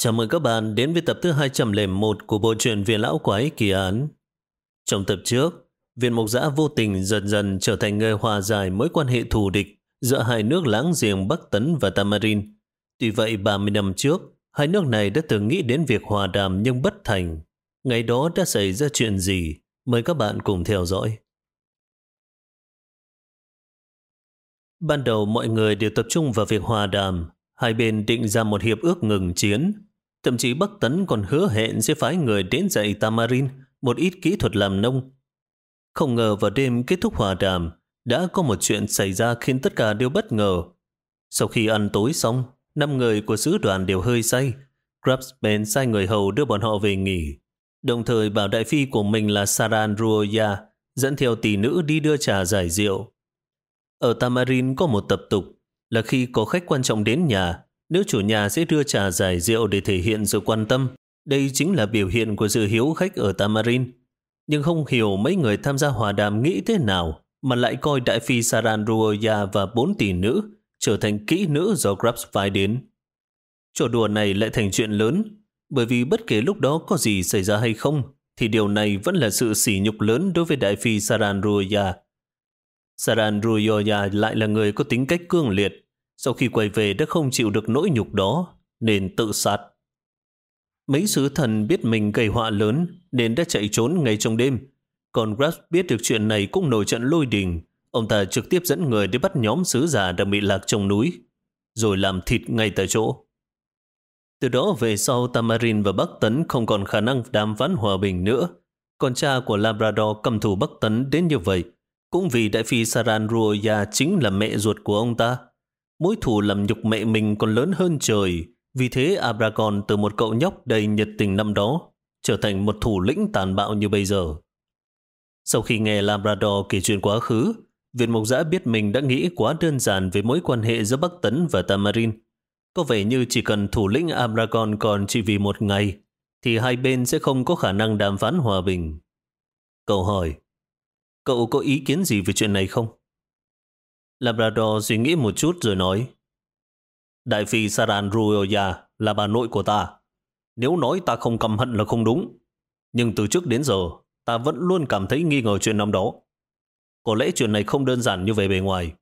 Chào mừng các bạn đến với tập thứ 201 của bộ truyện Viên Lão Quái Kỳ Án. Trong tập trước, viên mục giã vô tình dần dần trở thành người hòa giải mối quan hệ thù địch giữa hai nước láng giềng Bắc Tấn và Tamarin. Tuy vậy 30 năm trước, hai nước này đã từng nghĩ đến việc hòa đàm nhưng bất thành. Ngày đó đã xảy ra chuyện gì? Mời các bạn cùng theo dõi. Ban đầu mọi người đều tập trung vào việc hòa đàm. Hai bên định ra một hiệp ước ngừng chiến. Thậm chí Bắc Tấn còn hứa hẹn sẽ phái người đến dạy Tamarin một ít kỹ thuật làm nông. Không ngờ vào đêm kết thúc hòa đàm, đã có một chuyện xảy ra khiến tất cả đều bất ngờ. Sau khi ăn tối xong, năm người của sứ đoàn đều hơi say. Krabs bèn sai người hầu đưa bọn họ về nghỉ. Đồng thời bảo đại phi của mình là Saran Ruoya dẫn theo tỷ nữ đi đưa trà giải rượu. Ở Tamarin có một tập tục là khi có khách quan trọng đến nhà, nữ chủ nhà sẽ đưa trà giải rượu để thể hiện sự quan tâm. Đây chính là biểu hiện của sự hiếu khách ở Tamarin. Nhưng không hiểu mấy người tham gia hòa đàm nghĩ thế nào mà lại coi đại phi Saran Ruoya và bốn tỷ nữ trở thành kỹ nữ do Grabs phái đến. Trò đùa này lại thành chuyện lớn, bởi vì bất kể lúc đó có gì xảy ra hay không, thì điều này vẫn là sự sỉ nhục lớn đối với đại phi Saran Ruoya. Saran Ruoya lại là người có tính cách cương liệt, sau khi quay về đã không chịu được nỗi nhục đó, nên tự sát. Mấy sứ thần biết mình gây họa lớn nên đã chạy trốn ngay trong đêm. Còn Grass biết được chuyện này cũng nổi trận lôi đình. Ông ta trực tiếp dẫn người đi bắt nhóm sứ giả đang bị lạc trong núi, rồi làm thịt ngay tại chỗ. Từ đó về sau Tamarin và Bắc Tấn không còn khả năng đàm phán hòa bình nữa. Còn cha của Labrador cầm thủ Bắc Tấn đến như vậy, cũng vì đại phi Saranruoya chính là mẹ ruột của ông ta mỗi thủ làm nhục mẹ mình còn lớn hơn trời, vì thế Abragon từ một cậu nhóc đầy nhiệt tình năm đó trở thành một thủ lĩnh tàn bạo như bây giờ. Sau khi nghe Labrador kể chuyện quá khứ, Viện Mộc Giã biết mình đã nghĩ quá đơn giản về mối quan hệ giữa Bắc Tấn và Tamarin. Có vẻ như chỉ cần thủ lĩnh Abragon còn chỉ vì một ngày, thì hai bên sẽ không có khả năng đàm phán hòa bình. Cậu hỏi, cậu có ý kiến gì về chuyện này không? Labrador suy nghĩ một chút rồi nói, Đại phi Saran Ruoya là bà nội của ta. Nếu nói ta không căm hận là không đúng. Nhưng từ trước đến giờ, ta vẫn luôn cảm thấy nghi ngờ chuyện năm đó. Có lẽ chuyện này không đơn giản như về bề ngoài.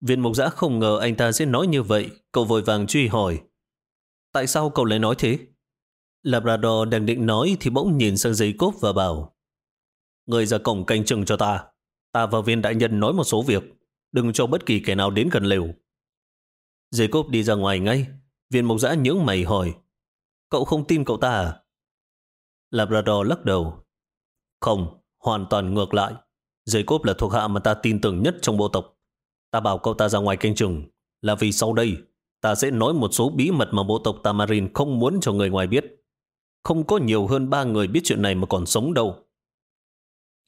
Viên mục giã không ngờ anh ta sẽ nói như vậy, cậu vội vàng truy hỏi. Tại sao cậu lại nói thế? Labrador đang định nói thì bỗng nhìn sang giấy cốp và bảo Người ra cổng canh chừng cho ta. Ta và viên đại nhân nói một số việc. Đừng cho bất kỳ kẻ nào đến gần lều. Jacob đi ra ngoài ngay. Viên mộc giã nhướng mày hỏi. Cậu không tin cậu ta à? Labrador lắc đầu. Không, hoàn toàn ngược lại. Jacob là thuộc hạ mà ta tin tưởng nhất trong bộ tộc. Ta bảo cậu ta ra ngoài canh chừng là vì sau đây ta sẽ nói một số bí mật mà bộ tộc Tamarin không muốn cho người ngoài biết. Không có nhiều hơn ba người biết chuyện này mà còn sống đâu.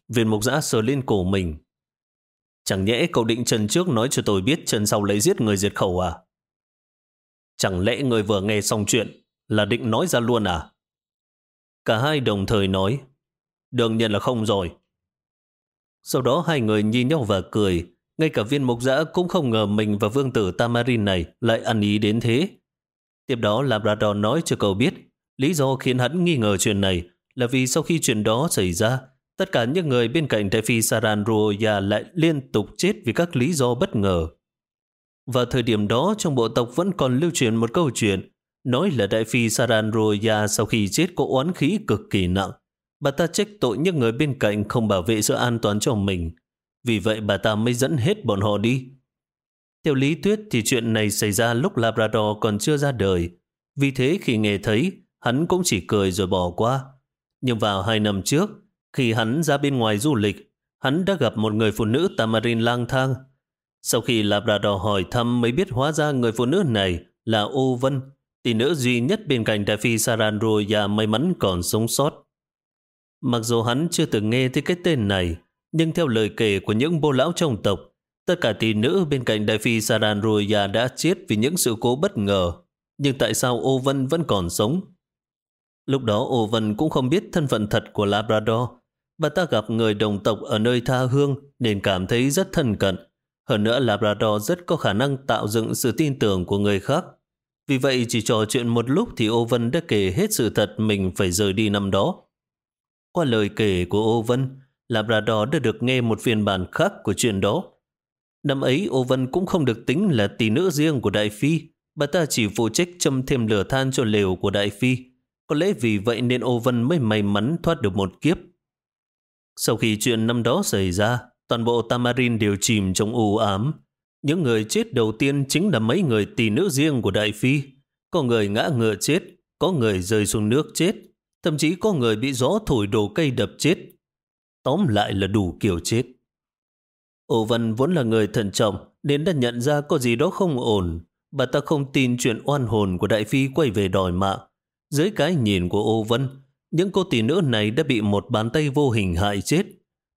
Viên mục giã sờ lên cổ mình. Chẳng nhẽ cậu định chân trước nói cho tôi biết chân sau lấy giết người diệt khẩu à? Chẳng lẽ người vừa nghe xong chuyện là định nói ra luôn à? Cả hai đồng thời nói, đương nhiên là không rồi. Sau đó hai người nhìn nhau và cười, ngay cả viên mục giã cũng không ngờ mình và vương tử Tamarin này lại ăn ý đến thế. Tiếp đó Labrador nói cho cậu biết, lý do khiến hắn nghi ngờ chuyện này là vì sau khi chuyện đó xảy ra, tất cả những người bên cạnh đại phi Saran lại liên tục chết vì các lý do bất ngờ. Vào thời điểm đó trong bộ tộc vẫn còn lưu truyền một câu chuyện nói là đại phi Saranroya sau khi chết có oán khí cực kỳ nặng. Bà ta trách tội những người bên cạnh không bảo vệ sự an toàn cho mình. Vì vậy bà ta mới dẫn hết bọn họ đi. Theo lý thuyết thì chuyện này xảy ra lúc Labrador còn chưa ra đời. Vì thế khi nghe thấy, hắn cũng chỉ cười rồi bỏ qua. Nhưng vào hai năm trước, khi hắn ra bên ngoài du lịch, hắn đã gặp một người phụ nữ Tamarin lang thang sau khi Labrador hỏi thăm mới biết hóa ra người phụ nữ này là Ô Vân, tỷ nữ duy nhất bên cạnh đại phi Sarandroya may mắn còn sống sót. Mặc dù hắn chưa từng nghe tới cái tên này, nhưng theo lời kể của những bô lão trong tộc, tất cả tỷ nữ bên cạnh đại phi Sarandroya đã chết vì những sự cố bất ngờ. Nhưng tại sao Ô Vân vẫn còn sống? Lúc đó Ô Vân cũng không biết thân phận thật của Labrador. Bà ta gặp người đồng tộc ở nơi tha hương nên cảm thấy rất thân cận. Hơn nữa Labrador rất có khả năng tạo dựng sự tin tưởng của người khác. Vì vậy chỉ trò chuyện một lúc thì Ô Vân đã kể hết sự thật mình phải rời đi năm đó. Qua lời kể của Ô Vân, Labrador đã được nghe một phiên bản khác của chuyện đó. Năm ấy Ô Vân cũng không được tính là tỷ nữ riêng của Đại Phi, bà ta chỉ phụ trách châm thêm lửa than cho lều của Đại Phi. Có lẽ vì vậy nên Ô Vân mới may mắn thoát được một kiếp. Sau khi chuyện năm đó xảy ra, toàn bộ Tamarin đều chìm trong u ám. Những người chết đầu tiên chính là mấy người tỷ nữ riêng của Đại Phi. Có người ngã ngựa chết, có người rơi xuống nước chết, thậm chí có người bị gió thổi đổ cây đập chết. Tóm lại là đủ kiểu chết. Âu Vân vốn là người thận trọng nên đã nhận ra có gì đó không ổn. Bà ta không tin chuyện oan hồn của Đại Phi quay về đòi mạng. Dưới cái nhìn của Ô Vân, những cô tỷ nữ này đã bị một bàn tay vô hình hại chết.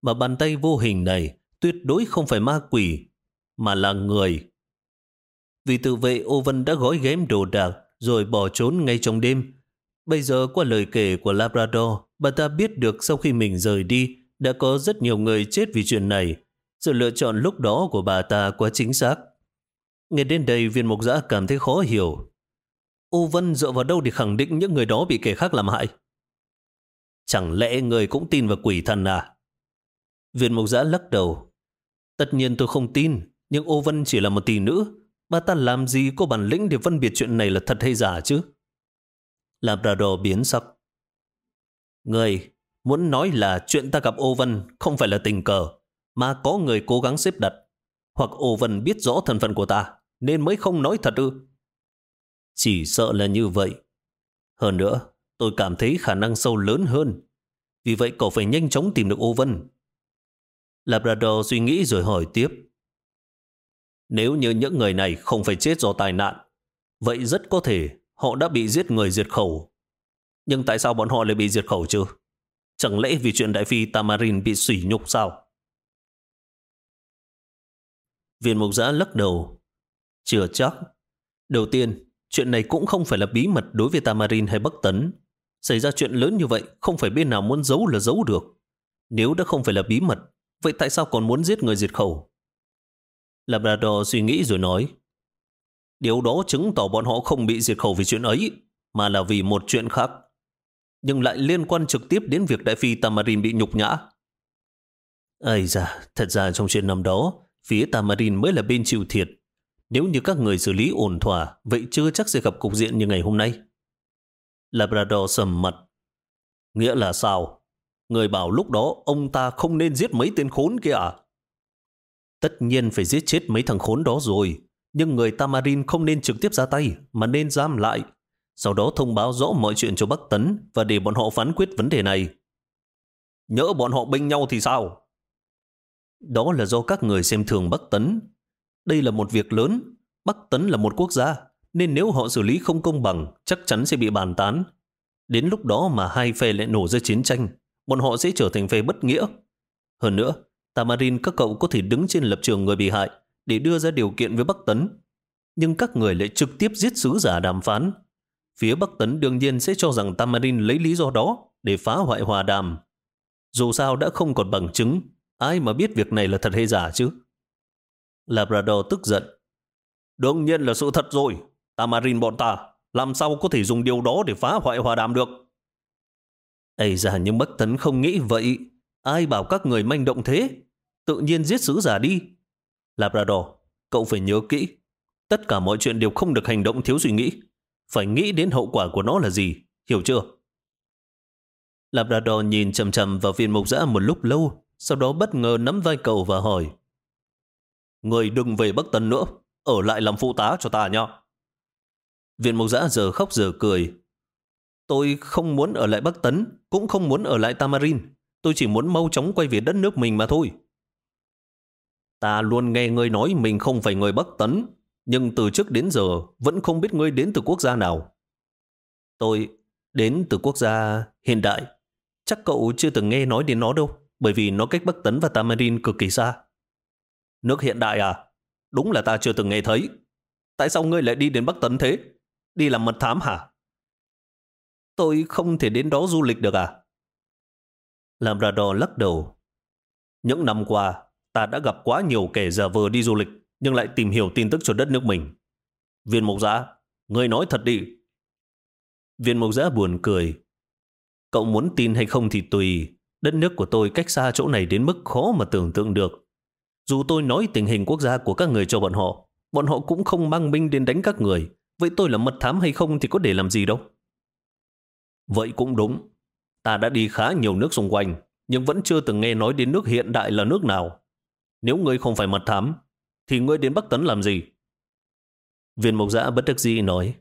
Mà bàn tay vô hình này tuyệt đối không phải ma quỷ, mà là người. Vì tự vệ Ô Vân đã gói ghém đồ đạc rồi bỏ trốn ngay trong đêm. Bây giờ qua lời kể của Labrador, bà ta biết được sau khi mình rời đi đã có rất nhiều người chết vì chuyện này. Sự lựa chọn lúc đó của bà ta quá chính xác. Nghe đến đây viên mục giã cảm thấy khó hiểu. Ô Vân dựa vào đâu để khẳng định những người đó bị kẻ khác làm hại? Chẳng lẽ người cũng tin vào quỷ thần à? Viên mục giã lắc đầu. Tất nhiên tôi không tin, nhưng Ô Vân chỉ là một tỷ nữ. Bà ta làm gì có bản lĩnh để phân biệt chuyện này là thật hay giả chứ? Labrador biến sắc. Người, muốn nói là chuyện ta gặp Ô Vân không phải là tình cờ, mà có người cố gắng xếp đặt. Hoặc Ô Vân biết rõ thân phận của ta, nên mới không nói thật ư. Chỉ sợ là như vậy. Hơn nữa, tôi cảm thấy khả năng sâu lớn hơn. Vì vậy cậu phải nhanh chóng tìm được Ô Vân. Labrador suy nghĩ rồi hỏi tiếp. Nếu như những người này không phải chết do tai nạn, vậy rất có thể họ đã bị giết người diệt khẩu. Nhưng tại sao bọn họ lại bị diệt khẩu chứ? Chẳng lẽ vì chuyện Đại Phi Tamarin bị sỉ nhục sao? Viên mục giã lắc đầu. Chưa chắc. Đầu tiên, chuyện này cũng không phải là bí mật đối với Tamarin hay Bắc Tấn. Xảy ra chuyện lớn như vậy, không phải bên nào muốn giấu là giấu được. Nếu đã không phải là bí mật, vậy tại sao còn muốn giết người diệt khẩu? Labrador suy nghĩ rồi nói. Điều đó chứng tỏ bọn họ không bị diệt khẩu vì chuyện ấy, mà là vì một chuyện khác. Nhưng lại liên quan trực tiếp đến việc Đại Phi Tamarin bị nhục nhã. Ây da, thật ra trong chuyện năm đó, phía Tamarin mới là bên chịu thiệt. Nếu như các người xử lý ổn thỏa, vậy chưa chắc sẽ gặp cục diện như ngày hôm nay. Labrador sầm mặt. Nghĩa là sao? Người bảo lúc đó ông ta không nên giết mấy tên khốn kia à? Tất nhiên phải giết chết mấy thằng khốn đó rồi. Nhưng người Tamarin không nên trực tiếp ra tay, mà nên giam lại. Sau đó thông báo rõ mọi chuyện cho Bắc Tấn và để bọn họ phán quyết vấn đề này. Nhỡ bọn họ bênh nhau thì sao? Đó là do các người xem thường Bắc Tấn. Đây là một việc lớn. Bắc Tấn là một quốc gia, nên nếu họ xử lý không công bằng, chắc chắn sẽ bị bàn tán. Đến lúc đó mà hai phe lại nổ ra chiến tranh, bọn họ sẽ trở thành phe bất nghĩa. Hơn nữa, Tamarin các cậu có thể đứng trên lập trường người bị hại để đưa ra điều kiện với Bắc Tấn. Nhưng các người lại trực tiếp giết sứ giả đàm phán. Phía Bắc Tấn đương nhiên sẽ cho rằng Tamarin lấy lý do đó để phá hoại hòa đàm. Dù sao đã không còn bằng chứng, ai mà biết việc này là thật hay giả chứ? Labrador tức giận. Đương nhiên là sự thật rồi. Tamarin bọn ta, làm sao có thể dùng điều đó để phá hoại hòa đàm được? Ây da, nhưng Bất Tấn không nghĩ vậy. Ai bảo các người manh động thế? Tự nhiên giết sứ giả đi. Labrador, cậu phải nhớ kỹ. Tất cả mọi chuyện đều không được hành động thiếu suy nghĩ. Phải nghĩ đến hậu quả của nó là gì, hiểu chưa? Labrador nhìn chầm chầm vào viên mục giã một lúc lâu, sau đó bất ngờ nắm vai cậu và hỏi. Người đừng về Bắc Tân nữa, ở lại làm phụ tá cho ta nha. Viện Mộc giã giờ khóc giờ cười. Tôi không muốn ở lại Bắc Tấn, cũng không muốn ở lại Tamarin. Tôi chỉ muốn mau chóng quay về đất nước mình mà thôi. Ta luôn nghe ngươi nói mình không phải người Bắc Tấn, nhưng từ trước đến giờ vẫn không biết ngươi đến từ quốc gia nào. Tôi đến từ quốc gia hiện đại. Chắc cậu chưa từng nghe nói đến nó đâu, bởi vì nó cách Bắc Tấn và Tamarin cực kỳ xa. Nước hiện đại à? Đúng là ta chưa từng nghe thấy. Tại sao ngươi lại đi đến Bắc Tấn thế? Đi làm mật thám hả? Tôi không thể đến đó du lịch được à? Làm ra đò lắc đầu. Những năm qua, ta đã gặp quá nhiều kẻ giả vờ đi du lịch, nhưng lại tìm hiểu tin tức cho đất nước mình. Viên mục giã, Ngươi nói thật đi. Viên mộc giã buồn cười. Cậu muốn tin hay không thì tùy. Đất nước của tôi cách xa chỗ này đến mức khó mà tưởng tượng được. Dù tôi nói tình hình quốc gia của các người cho bọn họ, bọn họ cũng không mang binh đến đánh các người. Vậy tôi là mật thám hay không thì có để làm gì đâu. Vậy cũng đúng. Ta đã đi khá nhiều nước xung quanh, nhưng vẫn chưa từng nghe nói đến nước hiện đại là nước nào. Nếu ngươi không phải mật thám, thì ngươi đến Bắc Tấn làm gì? Viên mộc giã bất đắc dĩ nói,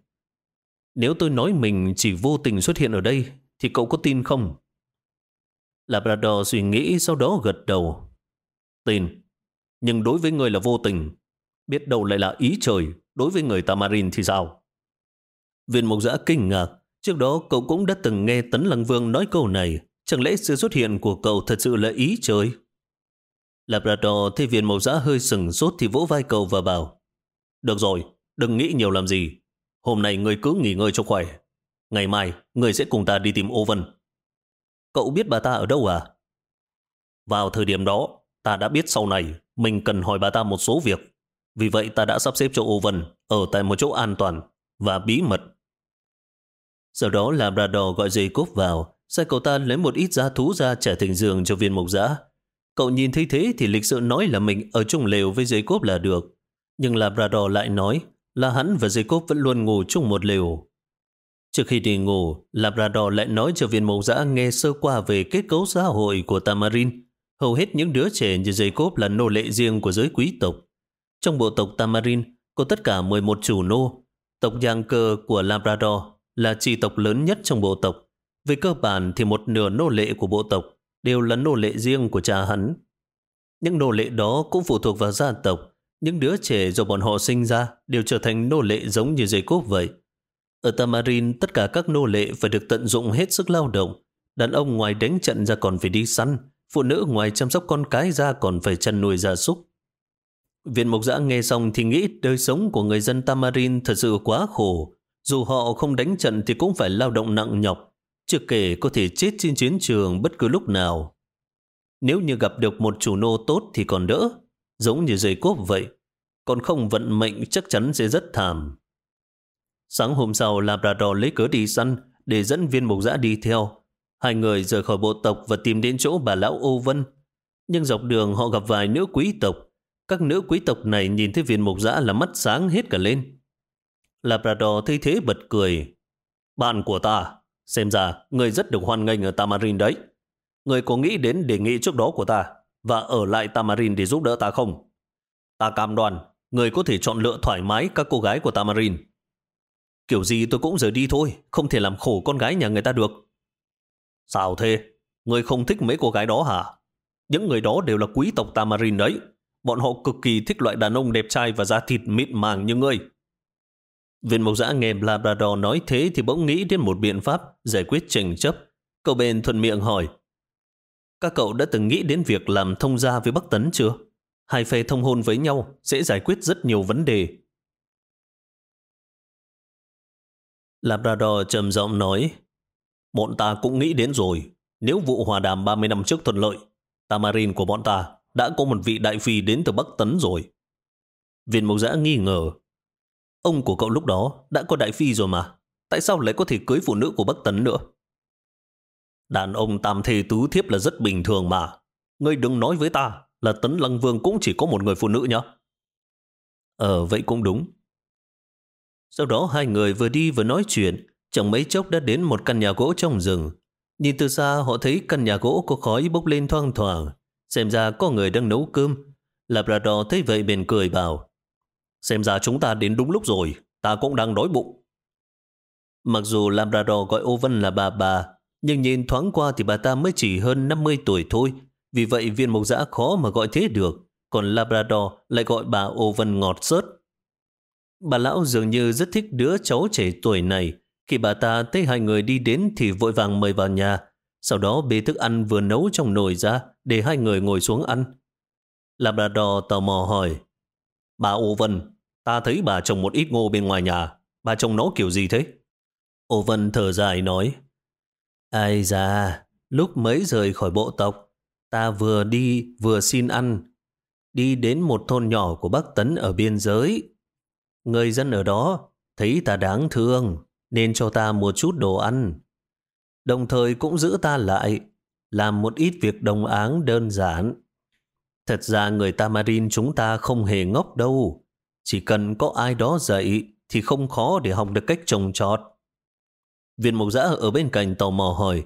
nếu tôi nói mình chỉ vô tình xuất hiện ở đây, thì cậu có tin không? Labrador suy nghĩ sau đó gật đầu. Tin, nhưng đối với người là vô tình, biết đâu lại là ý trời, đối với người Tamarin thì sao? Viên mộc giã kinh ngạc, trước đó cậu cũng đã từng nghe Tấn Lăng Vương nói câu này, chẳng lẽ sự xuất hiện của cậu thật sự là ý trời? Labrador thấy viên mộc giã hơi sừng sốt thì vỗ vai cậu và bảo, Được rồi, đừng nghĩ nhiều làm gì, hôm nay người cứ nghỉ ngơi cho khỏe. Ngày mai, người sẽ cùng ta đi tìm ô vân. Cậu biết bà ta ở đâu à? Vào thời điểm đó, ta đã biết sau này mình cần hỏi bà ta một số việc. Vì vậy ta đã sắp xếp cho Owen Vân ở tại một chỗ an toàn và bí mật. Sau đó Labrador gọi dây vào, sai cậu ta lấy một ít giá thú ra trả thành giường cho viên mộc giã. Cậu nhìn thấy thế thì lịch sự nói là mình ở chung lều với dây là được. Nhưng Labrador lại nói là hắn và dây vẫn luôn ngủ chung một lều. Trước khi đi ngủ, Labrador lại nói cho viên mộc giã nghe sơ qua về kết cấu xã hội của Tamarin. Hầu hết những đứa trẻ như Jacob là nô lệ riêng của giới quý tộc. Trong bộ tộc Tamarin có tất cả 11 chủ nô. Tộc Giang Cơ của Labrador là chi tộc lớn nhất trong bộ tộc. Về cơ bản thì một nửa nô lệ của bộ tộc đều là nô lệ riêng của cha hắn. Những nô lệ đó cũng phụ thuộc vào gia tộc. Những đứa trẻ do bọn họ sinh ra đều trở thành nô lệ giống như dây Jacob vậy. Ở Tamarin, tất cả các nô lệ phải được tận dụng hết sức lao động. Đàn ông ngoài đánh trận ra còn phải đi săn, phụ nữ ngoài chăm sóc con cái ra còn phải chăn nuôi gia súc. Viện Mộc Giã nghe xong thì nghĩ đời sống của người dân Tamarin thật sự quá khổ. Dù họ không đánh trận thì cũng phải lao động nặng nhọc, chưa kể có thể chết trên chiến trường bất cứ lúc nào. Nếu như gặp được một chủ nô tốt thì còn đỡ, giống như dây cốp vậy. Còn không vận mệnh chắc chắn sẽ rất thảm. Sáng hôm sau, Labrador lấy cớ đi săn để dẫn viên mục giã đi theo. Hai người rời khỏi bộ tộc và tìm đến chỗ bà lão Ô Vân. Nhưng dọc đường họ gặp vài nữ quý tộc. Các nữ quý tộc này nhìn thấy viên mục giã là mắt sáng hết cả lên. Labrador thấy thế bật cười. Bạn của ta, xem ra người rất được hoan nghênh ở Tamarin đấy. Người có nghĩ đến đề nghị trước đó của ta và ở lại Tamarin để giúp đỡ ta không? Ta cam đoan, người có thể chọn lựa thoải mái các cô gái của Tamarin. Kiểu gì tôi cũng rời đi thôi, không thể làm khổ con gái nhà người ta được. Sao thế? Người không thích mấy cô gái đó hả? Những người đó đều là quý tộc Tamarin đấy. Bọn họ cực kỳ thích loại đàn ông đẹp trai và da thịt mịn màng như ngươi. Viên mộc giã nghe Labrador nói thế thì bỗng nghĩ đến một biện pháp giải quyết tranh chấp. Cậu bên thuận miệng hỏi. Các cậu đã từng nghĩ đến việc làm thông gia với Bắc Tấn chưa? Hai phe thông hôn với nhau sẽ giải quyết rất nhiều vấn đề. Labrador trầm giọng nói Bọn ta cũng nghĩ đến rồi, nếu vụ hòa đàm 30 năm trước thuận lợi, Tamarin của bọn ta đã có một vị đại phi đến từ Bắc Tấn rồi. Viên mộc giã nghi ngờ. Ông của cậu lúc đó đã có đại phi rồi mà, tại sao lại có thể cưới phụ nữ của Bắc Tấn nữa? Đàn ông tam thê tứ thiếp là rất bình thường mà. Ngươi đừng nói với ta là Tấn Lăng Vương cũng chỉ có một người phụ nữ nhá. Ờ, vậy cũng đúng. Sau đó hai người vừa đi vừa nói chuyện, chẳng mấy chốc đã đến một căn nhà gỗ trong rừng. Nhìn từ xa họ thấy căn nhà gỗ có khói bốc lên thoang thoảng, xem ra có người đang nấu cơm. Labrador thấy vậy bền cười bảo, xem ra chúng ta đến đúng lúc rồi, ta cũng đang đói bụng. Mặc dù Labrador gọi Ô Vân là bà bà, nhưng nhìn thoáng qua thì bà ta mới chỉ hơn 50 tuổi thôi, vì vậy viên mộc giã khó mà gọi thế được, còn Labrador lại gọi bà Ô Vân ngọt sớt. Bà lão dường như rất thích đứa cháu trẻ tuổi này. Khi bà ta thấy hai người đi đến thì vội vàng mời vào nhà. Sau đó bê thức ăn vừa nấu trong nồi ra để hai người ngồi xuống ăn. Labrador tò mò hỏi. Bà Ô Vân, ta thấy bà trồng một ít ngô bên ngoài nhà. Bà trồng nó kiểu gì thế? Ô Vân thở dài nói. Ai da, lúc mới rời khỏi bộ tộc, ta vừa đi vừa xin ăn. Đi đến một thôn nhỏ của Bắc Tấn ở biên giới. Người dân ở đó thấy ta đáng thương, nên cho ta một chút đồ ăn. Đồng thời cũng giữ ta lại, làm một ít việc đồng áng đơn giản. Thật ra người Tamarin chúng ta không hề ngốc đâu. Chỉ cần có ai đó dạy thì không khó để học được cách trồng trọt. Viên mộc giã ở bên cạnh tò mò hỏi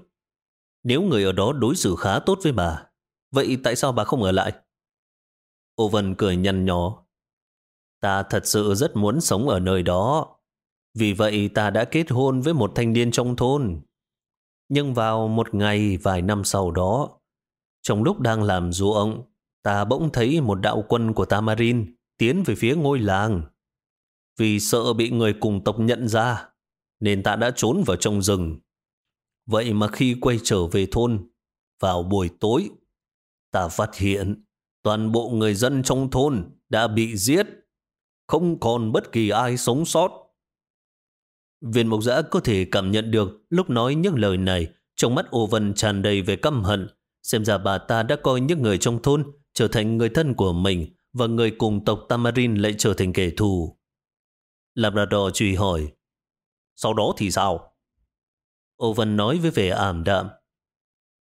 Nếu người ở đó đối xử khá tốt với bà, vậy tại sao bà không ở lại? Ô Vân cười nhăn nhó. Ta thật sự rất muốn sống ở nơi đó. Vì vậy ta đã kết hôn với một thanh niên trong thôn. Nhưng vào một ngày vài năm sau đó, trong lúc đang làm ruộng, ta bỗng thấy một đạo quân của Tamarin tiến về phía ngôi làng. Vì sợ bị người cùng tộc nhận ra, nên ta đã trốn vào trong rừng. Vậy mà khi quay trở về thôn, vào buổi tối, ta phát hiện toàn bộ người dân trong thôn đã bị giết, không còn bất kỳ ai sống sót. Viên mộc giã có thể cảm nhận được lúc nói những lời này, trong mắt ô vân tràn đầy về căm hận. Xem ra bà ta đã coi những người trong thôn trở thành người thân của mình và người cùng tộc Tamarin lại trở thành kẻ thù. Labrador truy hỏi, sau đó thì sao? Ô Vân nói với vẻ ảm đạm.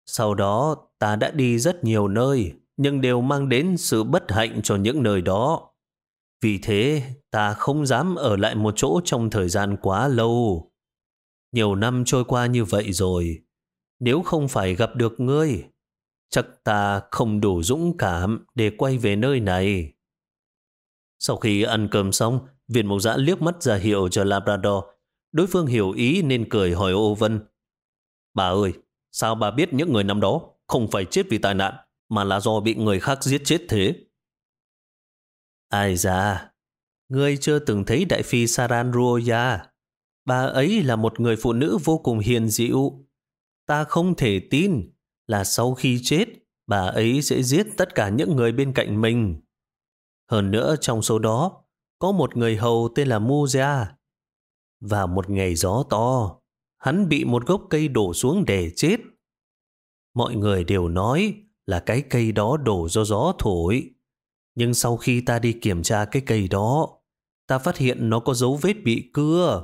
Sau đó ta đã đi rất nhiều nơi, nhưng đều mang đến sự bất hạnh cho những nơi đó. Vì thế, ta không dám ở lại một chỗ trong thời gian quá lâu. Nhiều năm trôi qua như vậy rồi, nếu không phải gặp được ngươi, chắc ta không đủ dũng cảm để quay về nơi này. Sau khi ăn cơm xong, viên mộc giã liếc mắt ra hiệu cho Labrador. Đối phương hiểu ý nên cười hỏi ô vân. Bà ơi, sao bà biết những người năm đó không phải chết vì tai nạn, mà là do bị người khác giết chết thế? Ai ra, ngươi chưa từng thấy đại phi Saran Ruoya. Bà ấy là một người phụ nữ vô cùng hiền dịu. Ta không thể tin là sau khi chết, bà ấy sẽ giết tất cả những người bên cạnh mình. Hơn nữa trong số đó, có một người hầu tên là Muzia. Và một ngày gió to, hắn bị một gốc cây đổ xuống để chết. Mọi người đều nói là cái cây đó đổ do gió thổi. Nhưng sau khi ta đi kiểm tra cái cây đó, ta phát hiện nó có dấu vết bị cưa.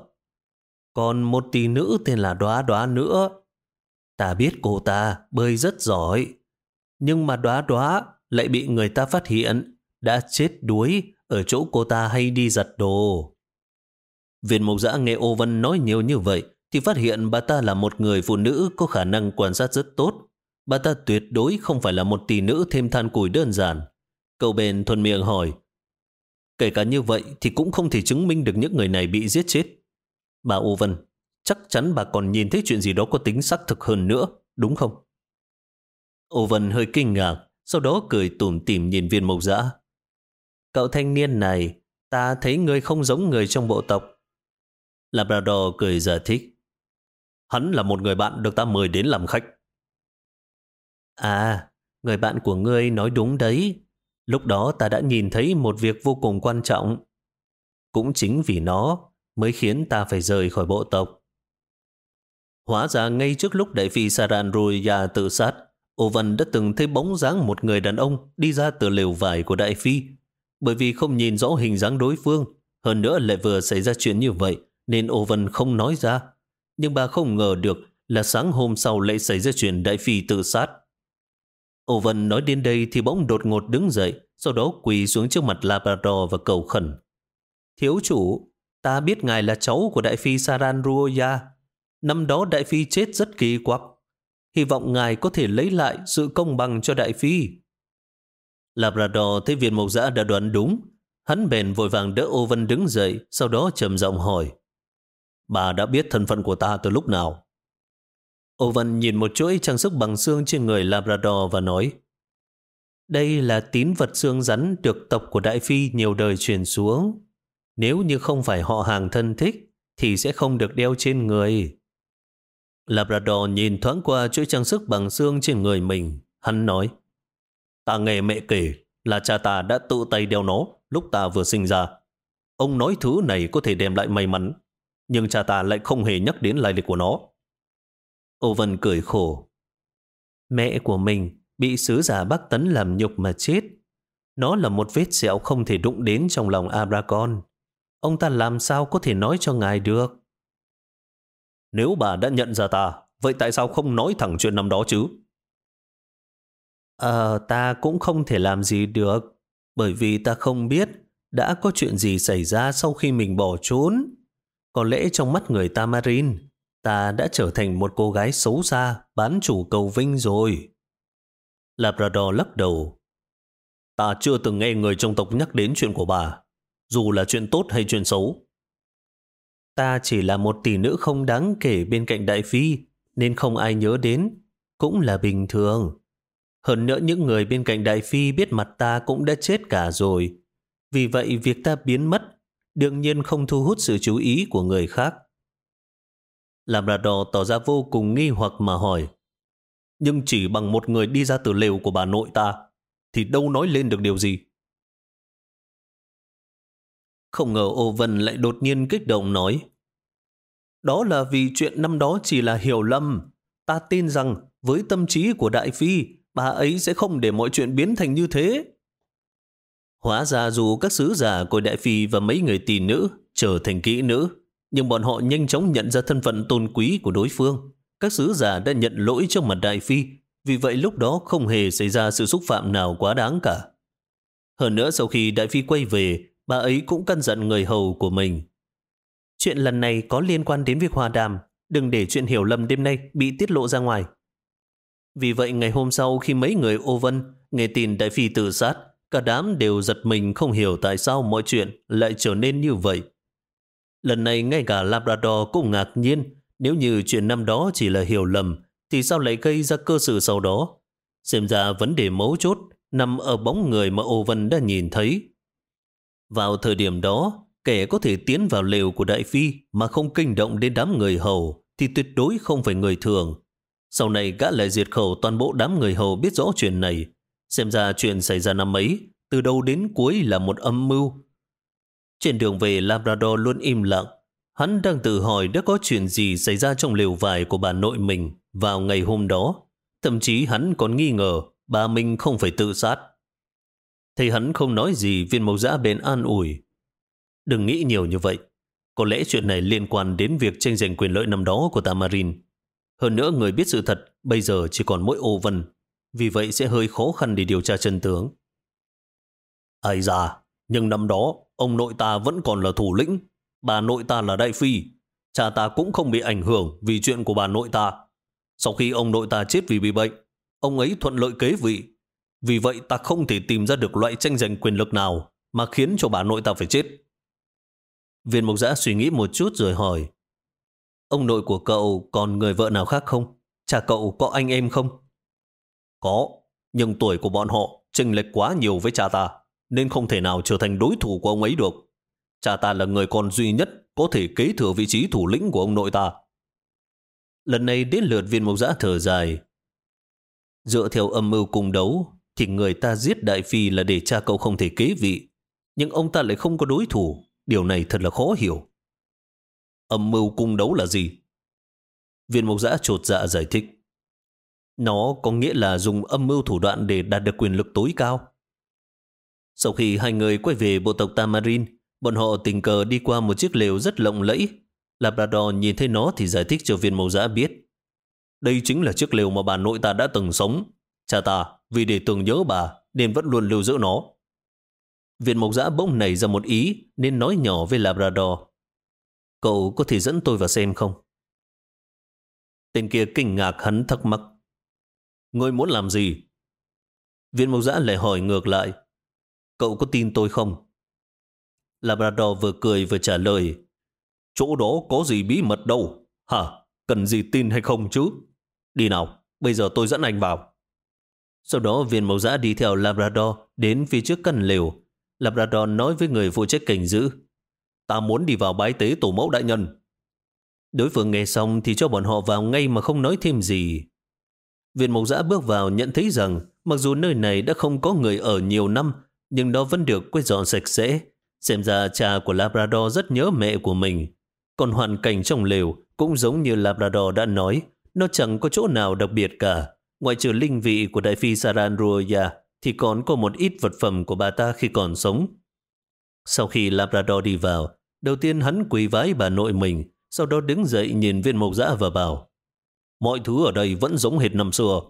Còn một tỷ nữ tên là Đóa Đóa nữa. Ta biết cô ta bơi rất giỏi, nhưng mà Đóa Đóa lại bị người ta phát hiện đã chết đuối ở chỗ cô ta hay đi giặt đồ. Viên mục giã nghe Ô Vân nói nhiều như vậy thì phát hiện bà ta là một người phụ nữ có khả năng quan sát rất tốt. Bà ta tuyệt đối không phải là một tỷ nữ thêm than củi đơn giản. Cậu bền thuần miệng hỏi Kể cả như vậy thì cũng không thể chứng minh được những người này bị giết chết. Bà Ô Vân, chắc chắn bà còn nhìn thấy chuyện gì đó có tính xác thực hơn nữa, đúng không? Ô Vân hơi kinh ngạc, sau đó cười tủm tỉm nhìn viên mộc dã. Cậu thanh niên này, ta thấy người không giống người trong bộ tộc. Labrador cười giải thích. Hắn là một người bạn được ta mời đến làm khách. À, người bạn của ngươi nói đúng đấy. Lúc đó ta đã nhìn thấy một việc vô cùng quan trọng. Cũng chính vì nó mới khiến ta phải rời khỏi bộ tộc. Hóa ra ngay trước lúc đại phi Saran Ruya tự sát, Ovan đã từng thấy bóng dáng một người đàn ông đi ra từ lều vải của đại phi. Bởi vì không nhìn rõ hình dáng đối phương, hơn nữa lại vừa xảy ra chuyện như vậy, nên Ovan không nói ra. Nhưng bà không ngờ được là sáng hôm sau lại xảy ra chuyện đại phi tự sát. Owen nói đến đây thì bỗng đột ngột đứng dậy, sau đó quỳ xuống trước mặt Labrador và cầu khẩn. Thiếu chủ, ta biết ngài là cháu của đại phi Saran Ruoya. Năm đó đại phi chết rất kỳ quặc. Hy vọng ngài có thể lấy lại sự công bằng cho đại phi. Labrador thấy viên mộc giã đã đoán đúng. Hắn bèn vội vàng đỡ ô vân đứng dậy, sau đó trầm giọng hỏi. Bà đã biết thân phận của ta từ lúc nào? Owen nhìn một chuỗi trang sức bằng xương trên người Labrador và nói Đây là tín vật xương rắn được tộc của Đại Phi nhiều đời truyền xuống. Nếu như không phải họ hàng thân thích, thì sẽ không được đeo trên người. Labrador nhìn thoáng qua chuỗi trang sức bằng xương trên người mình. Hắn nói, ta nghe mẹ kể là cha ta đã tự tay đeo nó lúc ta vừa sinh ra. Ông nói thứ này có thể đem lại may mắn, nhưng cha ta lại không hề nhắc đến lai lịch của nó. Âu Vân cười khổ. Mẹ của mình bị sứ giả Bắc Tấn làm nhục mà chết. Nó là một vết sẹo không thể đụng đến trong lòng Abracon. ông ta làm sao có thể nói cho ngài được? Nếu bà đã nhận ra ta, vậy tại sao không nói thẳng chuyện năm đó chứ? Ờ, ta cũng không thể làm gì được, bởi vì ta không biết đã có chuyện gì xảy ra sau khi mình bỏ trốn. Có lẽ trong mắt người Tamarin, ta đã trở thành một cô gái xấu xa, bán chủ cầu vinh rồi. Labrador lắc đầu. Ta chưa từng nghe người trong tộc nhắc đến chuyện của bà, dù là chuyện tốt hay chuyện xấu. Ta chỉ là một tỷ nữ không đáng kể bên cạnh đại phi, nên không ai nhớ đến, cũng là bình thường. Hơn nữa những người bên cạnh đại phi biết mặt ta cũng đã chết cả rồi. Vì vậy việc ta biến mất đương nhiên không thu hút sự chú ý của người khác. Labrador tỏ ra vô cùng nghi hoặc mà hỏi. Nhưng chỉ bằng một người đi ra từ lều của bà nội ta, thì đâu nói lên được điều gì. Không ngờ Ô Vân lại đột nhiên kích động nói. Đó là vì chuyện năm đó chỉ là hiểu lầm. Ta tin rằng với tâm trí của Đại Phi, bà ấy sẽ không để mọi chuyện biến thành như thế. Hóa ra dù các sứ giả của Đại Phi và mấy người tỷ nữ trở thành kỹ nữ, nhưng bọn họ nhanh chóng nhận ra thân phận tôn quý của đối phương. Các sứ giả đã nhận lỗi trong mặt Đại Phi, vì vậy lúc đó không hề xảy ra sự xúc phạm nào quá đáng cả. Hơn nữa sau khi Đại Phi quay về, bà ấy cũng căn dặn người hầu của mình. Chuyện lần này có liên quan đến việc hòa đàm, đừng để chuyện hiểu lầm đêm nay bị tiết lộ ra ngoài. Vì vậy ngày hôm sau khi mấy người ô vân nghe tin Đại Phi tự sát, cả đám đều giật mình không hiểu tại sao mọi chuyện lại trở nên như vậy. Lần này ngay cả Labrador cũng ngạc nhiên nếu như chuyện năm đó chỉ là hiểu lầm thì sao lại gây ra cơ sự sau đó. Xem ra vấn đề mấu chốt nằm ở bóng người mà Ô Vân đã nhìn thấy. Vào thời điểm đó, kẻ có thể tiến vào lều của Đại Phi mà không kinh động đến đám người hầu thì tuyệt đối không phải người thường. Sau này gã lại diệt khẩu toàn bộ đám người hầu biết rõ chuyện này. Xem ra chuyện xảy ra năm ấy, từ đầu đến cuối là một âm mưu. Trên đường về Labrador luôn im lặng. Hắn đang tự hỏi đã có chuyện gì xảy ra trong lều vải của bà nội mình vào ngày hôm đó. Thậm chí hắn còn nghi ngờ bà mình không phải tự sát. Thấy hắn không nói gì viên mộc giã bên an ủi. Đừng nghĩ nhiều như vậy. Có lẽ chuyện này liên quan đến việc tranh giành quyền lợi năm đó của Tamarin. Hơn nữa người biết sự thật bây giờ chỉ còn mỗi ô vân. Vì vậy sẽ hơi khó khăn để điều tra chân tướng. Ai ra, nhưng năm đó ông nội ta vẫn còn là thủ lĩnh. Bà nội ta là đại phi. Cha ta cũng không bị ảnh hưởng vì chuyện của bà nội ta. Sau khi ông nội ta chết vì bị bệnh, ông ấy thuận lợi kế vị vì vậy ta không thể tìm ra được loại tranh giành quyền lực nào mà khiến cho bà nội ta phải chết. Viên mục giã suy nghĩ một chút rồi hỏi. Ông nội của cậu còn người vợ nào khác không? Cha cậu có anh em không? Có, nhưng tuổi của bọn họ chênh lệch quá nhiều với cha ta, nên không thể nào trở thành đối thủ của ông ấy được. Cha ta là người con duy nhất có thể kế thừa vị trí thủ lĩnh của ông nội ta. Lần này đến lượt viên Mộc giã thở dài. Dựa theo âm mưu cung đấu, thì người ta giết Đại Phi là để cha cậu không thể kế vị. Nhưng ông ta lại không có đối thủ. Điều này thật là khó hiểu. Âm mưu cung đấu là gì? Viên Mộc giã trột dạ giải thích. Nó có nghĩa là dùng âm mưu thủ đoạn để đạt được quyền lực tối cao. Sau khi hai người quay về bộ tộc Tamarin, bọn họ tình cờ đi qua một chiếc lều rất lộng lẫy. Labrador nhìn thấy nó thì giải thích cho viên mộc giã biết. Đây chính là chiếc lều mà bà nội ta đã từng sống. Cha ta vì để tưởng nhớ bà nên vẫn luôn lưu giữ nó. Viện mộc giã bỗng nảy ra một ý nên nói nhỏ với Labrador. Cậu có thể dẫn tôi vào xem không? Tên kia kinh ngạc hắn thắc mắc. Ngươi muốn làm gì? Viên mộc giã lại hỏi ngược lại. Cậu có tin tôi không? Labrador vừa cười vừa trả lời. Chỗ đó có gì bí mật đâu. Hả? Cần gì tin hay không chứ? Đi nào, bây giờ tôi dẫn anh vào. Sau đó viên mẫu giã đi theo Labrador đến phía trước căn lều. Labrador nói với người phụ trách cảnh giữ. Ta muốn đi vào bái tế tổ mẫu đại nhân. Đối phương nghe xong thì cho bọn họ vào ngay mà không nói thêm gì. Viên mộc giã bước vào nhận thấy rằng mặc dù nơi này đã không có người ở nhiều năm nhưng nó vẫn được quét dọn sạch sẽ. Xem ra cha của Labrador rất nhớ mẹ của mình. Còn hoàn cảnh trong lều cũng giống như Labrador đã nói nó chẳng có chỗ nào đặc biệt cả. Ngoại trừ linh vị của đại phi Saranruya thì còn có một ít vật phẩm của bà ta khi còn sống. Sau khi Labrador đi vào, Đầu tiên hắn quỳ vái bà nội mình, sau đó đứng dậy nhìn viên mộc dã và bảo Mọi thứ ở đây vẫn giống hệt năm xưa.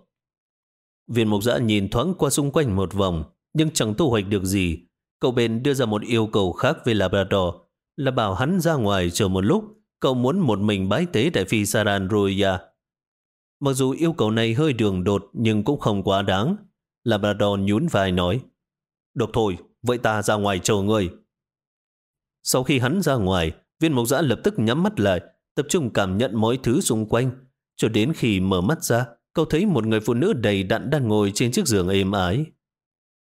Viên mộc dã nhìn thoáng qua xung quanh một vòng, nhưng chẳng thu hoạch được gì. Cậu bên đưa ra một yêu cầu khác về Labrador, là bảo hắn ra ngoài chờ một lúc, cậu muốn một mình bái tế tại phi Saran Roya. Mặc dù yêu cầu này hơi đường đột nhưng cũng không quá đáng. Labrador nhún vai nói, Được thôi, vậy ta ra ngoài chờ người. Sau khi hắn ra ngoài, viên mộc giã lập tức nhắm mắt lại, tập trung cảm nhận mọi thứ xung quanh. Cho đến khi mở mắt ra, cậu thấy một người phụ nữ đầy đặn đang ngồi trên chiếc giường êm ái.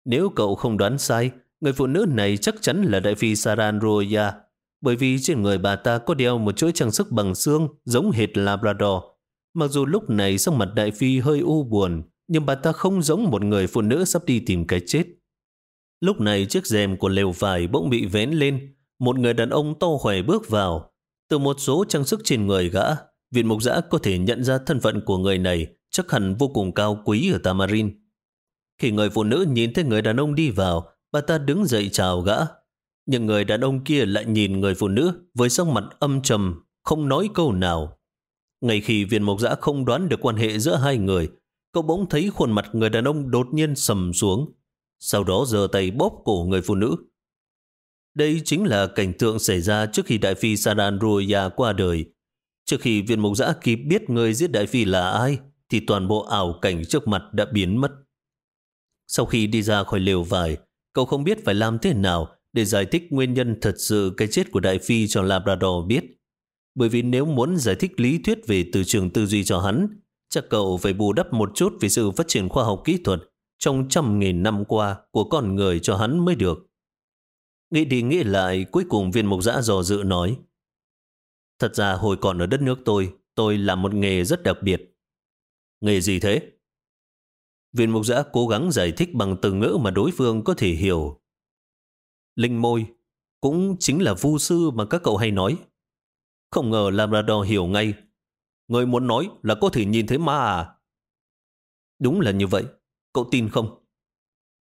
Nếu cậu không đoán sai, người phụ nữ này chắc chắn là đại phi Saran Roya, bởi vì trên người bà ta có đeo một chuỗi trang sức bằng xương giống hệt Labrador. Mặc dù lúc này sắc mặt đại phi hơi u buồn, nhưng bà ta không giống một người phụ nữ sắp đi tìm cái chết. Lúc này chiếc rèm của lều vải bỗng bị vén lên, một người đàn ông to khỏe bước vào. Từ một số trang sức trên người gã, viện mục giã có thể nhận ra thân phận của người này chắc hẳn vô cùng cao quý ở Tamarin. Khi người phụ nữ nhìn thấy người đàn ông đi vào, bà ta đứng dậy chào gã. Nhưng người đàn ông kia lại nhìn người phụ nữ với sắc mặt âm trầm, không nói câu nào. Ngay khi viên mộc giã không đoán được quan hệ giữa hai người, cậu bỗng thấy khuôn mặt người đàn ông đột nhiên sầm xuống. Sau đó giơ tay bóp cổ người phụ nữ. Đây chính là cảnh tượng xảy ra trước khi Đại Phi Saran Ruya qua đời. Trước khi viên mộc giã kịp biết người giết Đại Phi là ai, thì toàn bộ ảo cảnh trước mặt đã biến mất. Sau khi đi ra khỏi lều vải, cậu không biết phải làm thế nào để giải thích nguyên nhân thật sự cái chết của Đại Phi cho Labrador biết. Bởi vì nếu muốn giải thích lý thuyết về từ trường tư duy cho hắn, chắc cậu phải bù đắp một chút về sự phát triển khoa học kỹ thuật trong trăm nghìn năm qua của con người cho hắn mới được. Nghĩ đi nghĩ lại, cuối cùng viên mục giã dò dự nói. Thật ra hồi còn ở đất nước tôi, tôi làm một nghề rất đặc biệt. Nghề gì thế? Viên mục giã cố gắng giải thích bằng từ ngữ mà đối phương có thể hiểu. Linh môi, cũng chính là vu sư mà các cậu hay nói. Không ngờ Labrador hiểu ngay. Người muốn nói là có thể nhìn thấy ma à? Đúng là như vậy. Cậu tin không?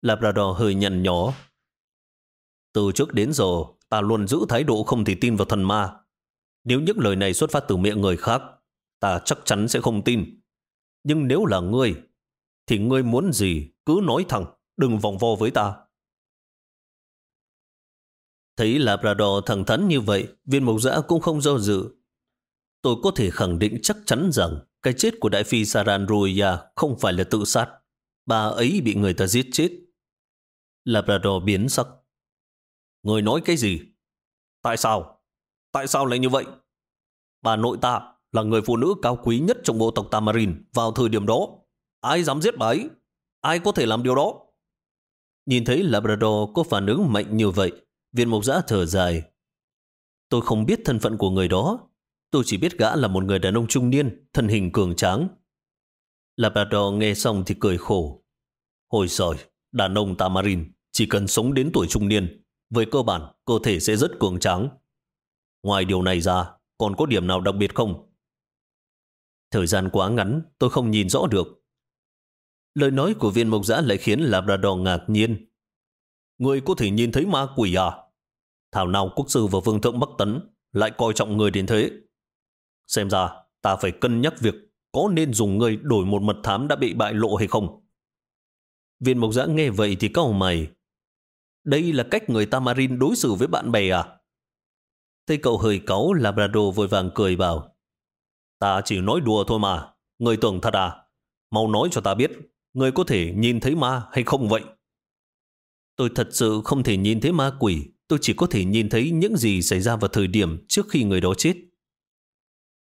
Labrador hơi nhằn nhỏ. Từ trước đến giờ, ta luôn giữ thái độ không thể tin vào thần ma. Nếu những lời này xuất phát từ miệng người khác, ta chắc chắn sẽ không tin. Nhưng nếu là ngươi, thì ngươi muốn gì cứ nói thẳng, đừng vòng vo với ta. Thấy Labrador thẳng thắn như vậy, viên mộc giã cũng không do dự. Tôi có thể khẳng định chắc chắn rằng cái chết của đại phi Saran Ruya không phải là tự sát. Bà ấy bị người ta giết chết. Labrador biến sắc. Người nói cái gì? Tại sao? Tại sao lại như vậy? Bà nội ta là người phụ nữ cao quý nhất trong bộ tộc Tamarin vào thời điểm đó. Ai dám giết bà ấy? Ai có thể làm điều đó? Nhìn thấy Labrador có phản ứng mạnh như vậy, viên mộc giã thở dài. Tôi không biết thân phận của người đó. Tôi chỉ biết gã là một người đàn ông trung niên, thân hình cường tráng. Labrador nghe xong thì cười khổ. Hồi rồi, đàn ông Tamarin chỉ cần sống đến tuổi trung niên, với cơ bản cơ thể sẽ rất cường tráng. Ngoài điều này ra, còn có điểm nào đặc biệt không? Thời gian quá ngắn, tôi không nhìn rõ được. Lời nói của viên mộc giã lại khiến Labrador ngạc nhiên. Người có thể nhìn thấy ma quỷ à? Thảo nào quốc sư và vương thượng Bắc Tấn lại coi trọng người đến thế. Xem ra, ta phải cân nhắc việc có nên dùng người đổi một mật thám đã bị bại lộ hay không. Viên mộc giã nghe vậy thì cau mày. Đây là cách người Tamarin đối xử với bạn bè à? Thấy cậu hơi cáu, Labrador vội vàng cười bảo. Ta chỉ nói đùa thôi mà. Người tưởng thật à? Mau nói cho ta biết, người có thể nhìn thấy ma hay không vậy? Tôi thật sự không thể nhìn thấy ma quỷ. Tôi chỉ có thể nhìn thấy những gì xảy ra vào thời điểm trước khi người đó chết.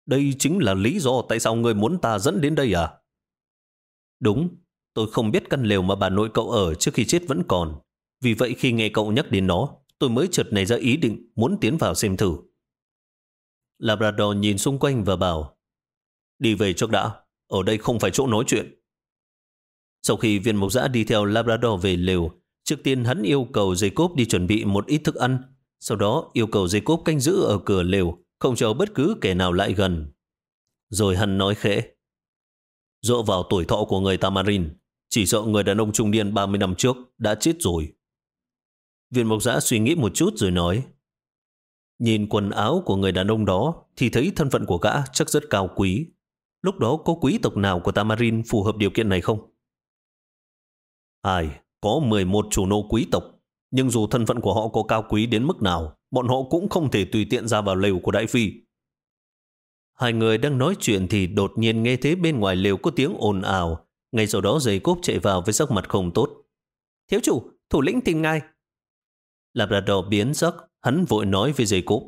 Đây chính là lý do tại sao người muốn ta dẫn đến đây à? Đúng, tôi không biết căn lều mà bà nội cậu ở trước khi chết vẫn còn. Vì vậy khi nghe cậu nhắc đến nó, tôi mới chợt nảy ra ý định muốn tiến vào xem thử. Labrador nhìn xung quanh và bảo Đi về trước đã, ở đây không phải chỗ nói chuyện. Sau khi viên mộc giã đi theo Labrador về lều, trước tiên hắn yêu cầu Jacob đi chuẩn bị một ít thức ăn, sau đó yêu cầu Jacob canh giữ ở cửa lều, không cho bất cứ kẻ nào lại gần. Rồi hắn nói khẽ, dựa vào tuổi thọ của người Tamarin, chỉ sợ người đàn ông trung niên 30 năm trước đã chết rồi. Viên mộc giã suy nghĩ một chút rồi nói, Nhìn quần áo của người đàn ông đó thì thấy thân phận của gã chắc rất cao quý. Lúc đó có quý tộc nào của Tamarin phù hợp điều kiện này không? Ai, có 11 chủ nô quý tộc, nhưng dù thân phận của họ có cao quý đến mức nào, bọn họ cũng không thể tùy tiện ra vào lều của Đại Phi. Hai người đang nói chuyện thì đột nhiên nghe thấy bên ngoài lều có tiếng ồn ào. Ngay sau đó giày cốp chạy vào với sắc mặt không tốt. Thiếu chủ, thủ lĩnh tìm ngài. Labrador biến sắc, hắn vội nói với giày cốp.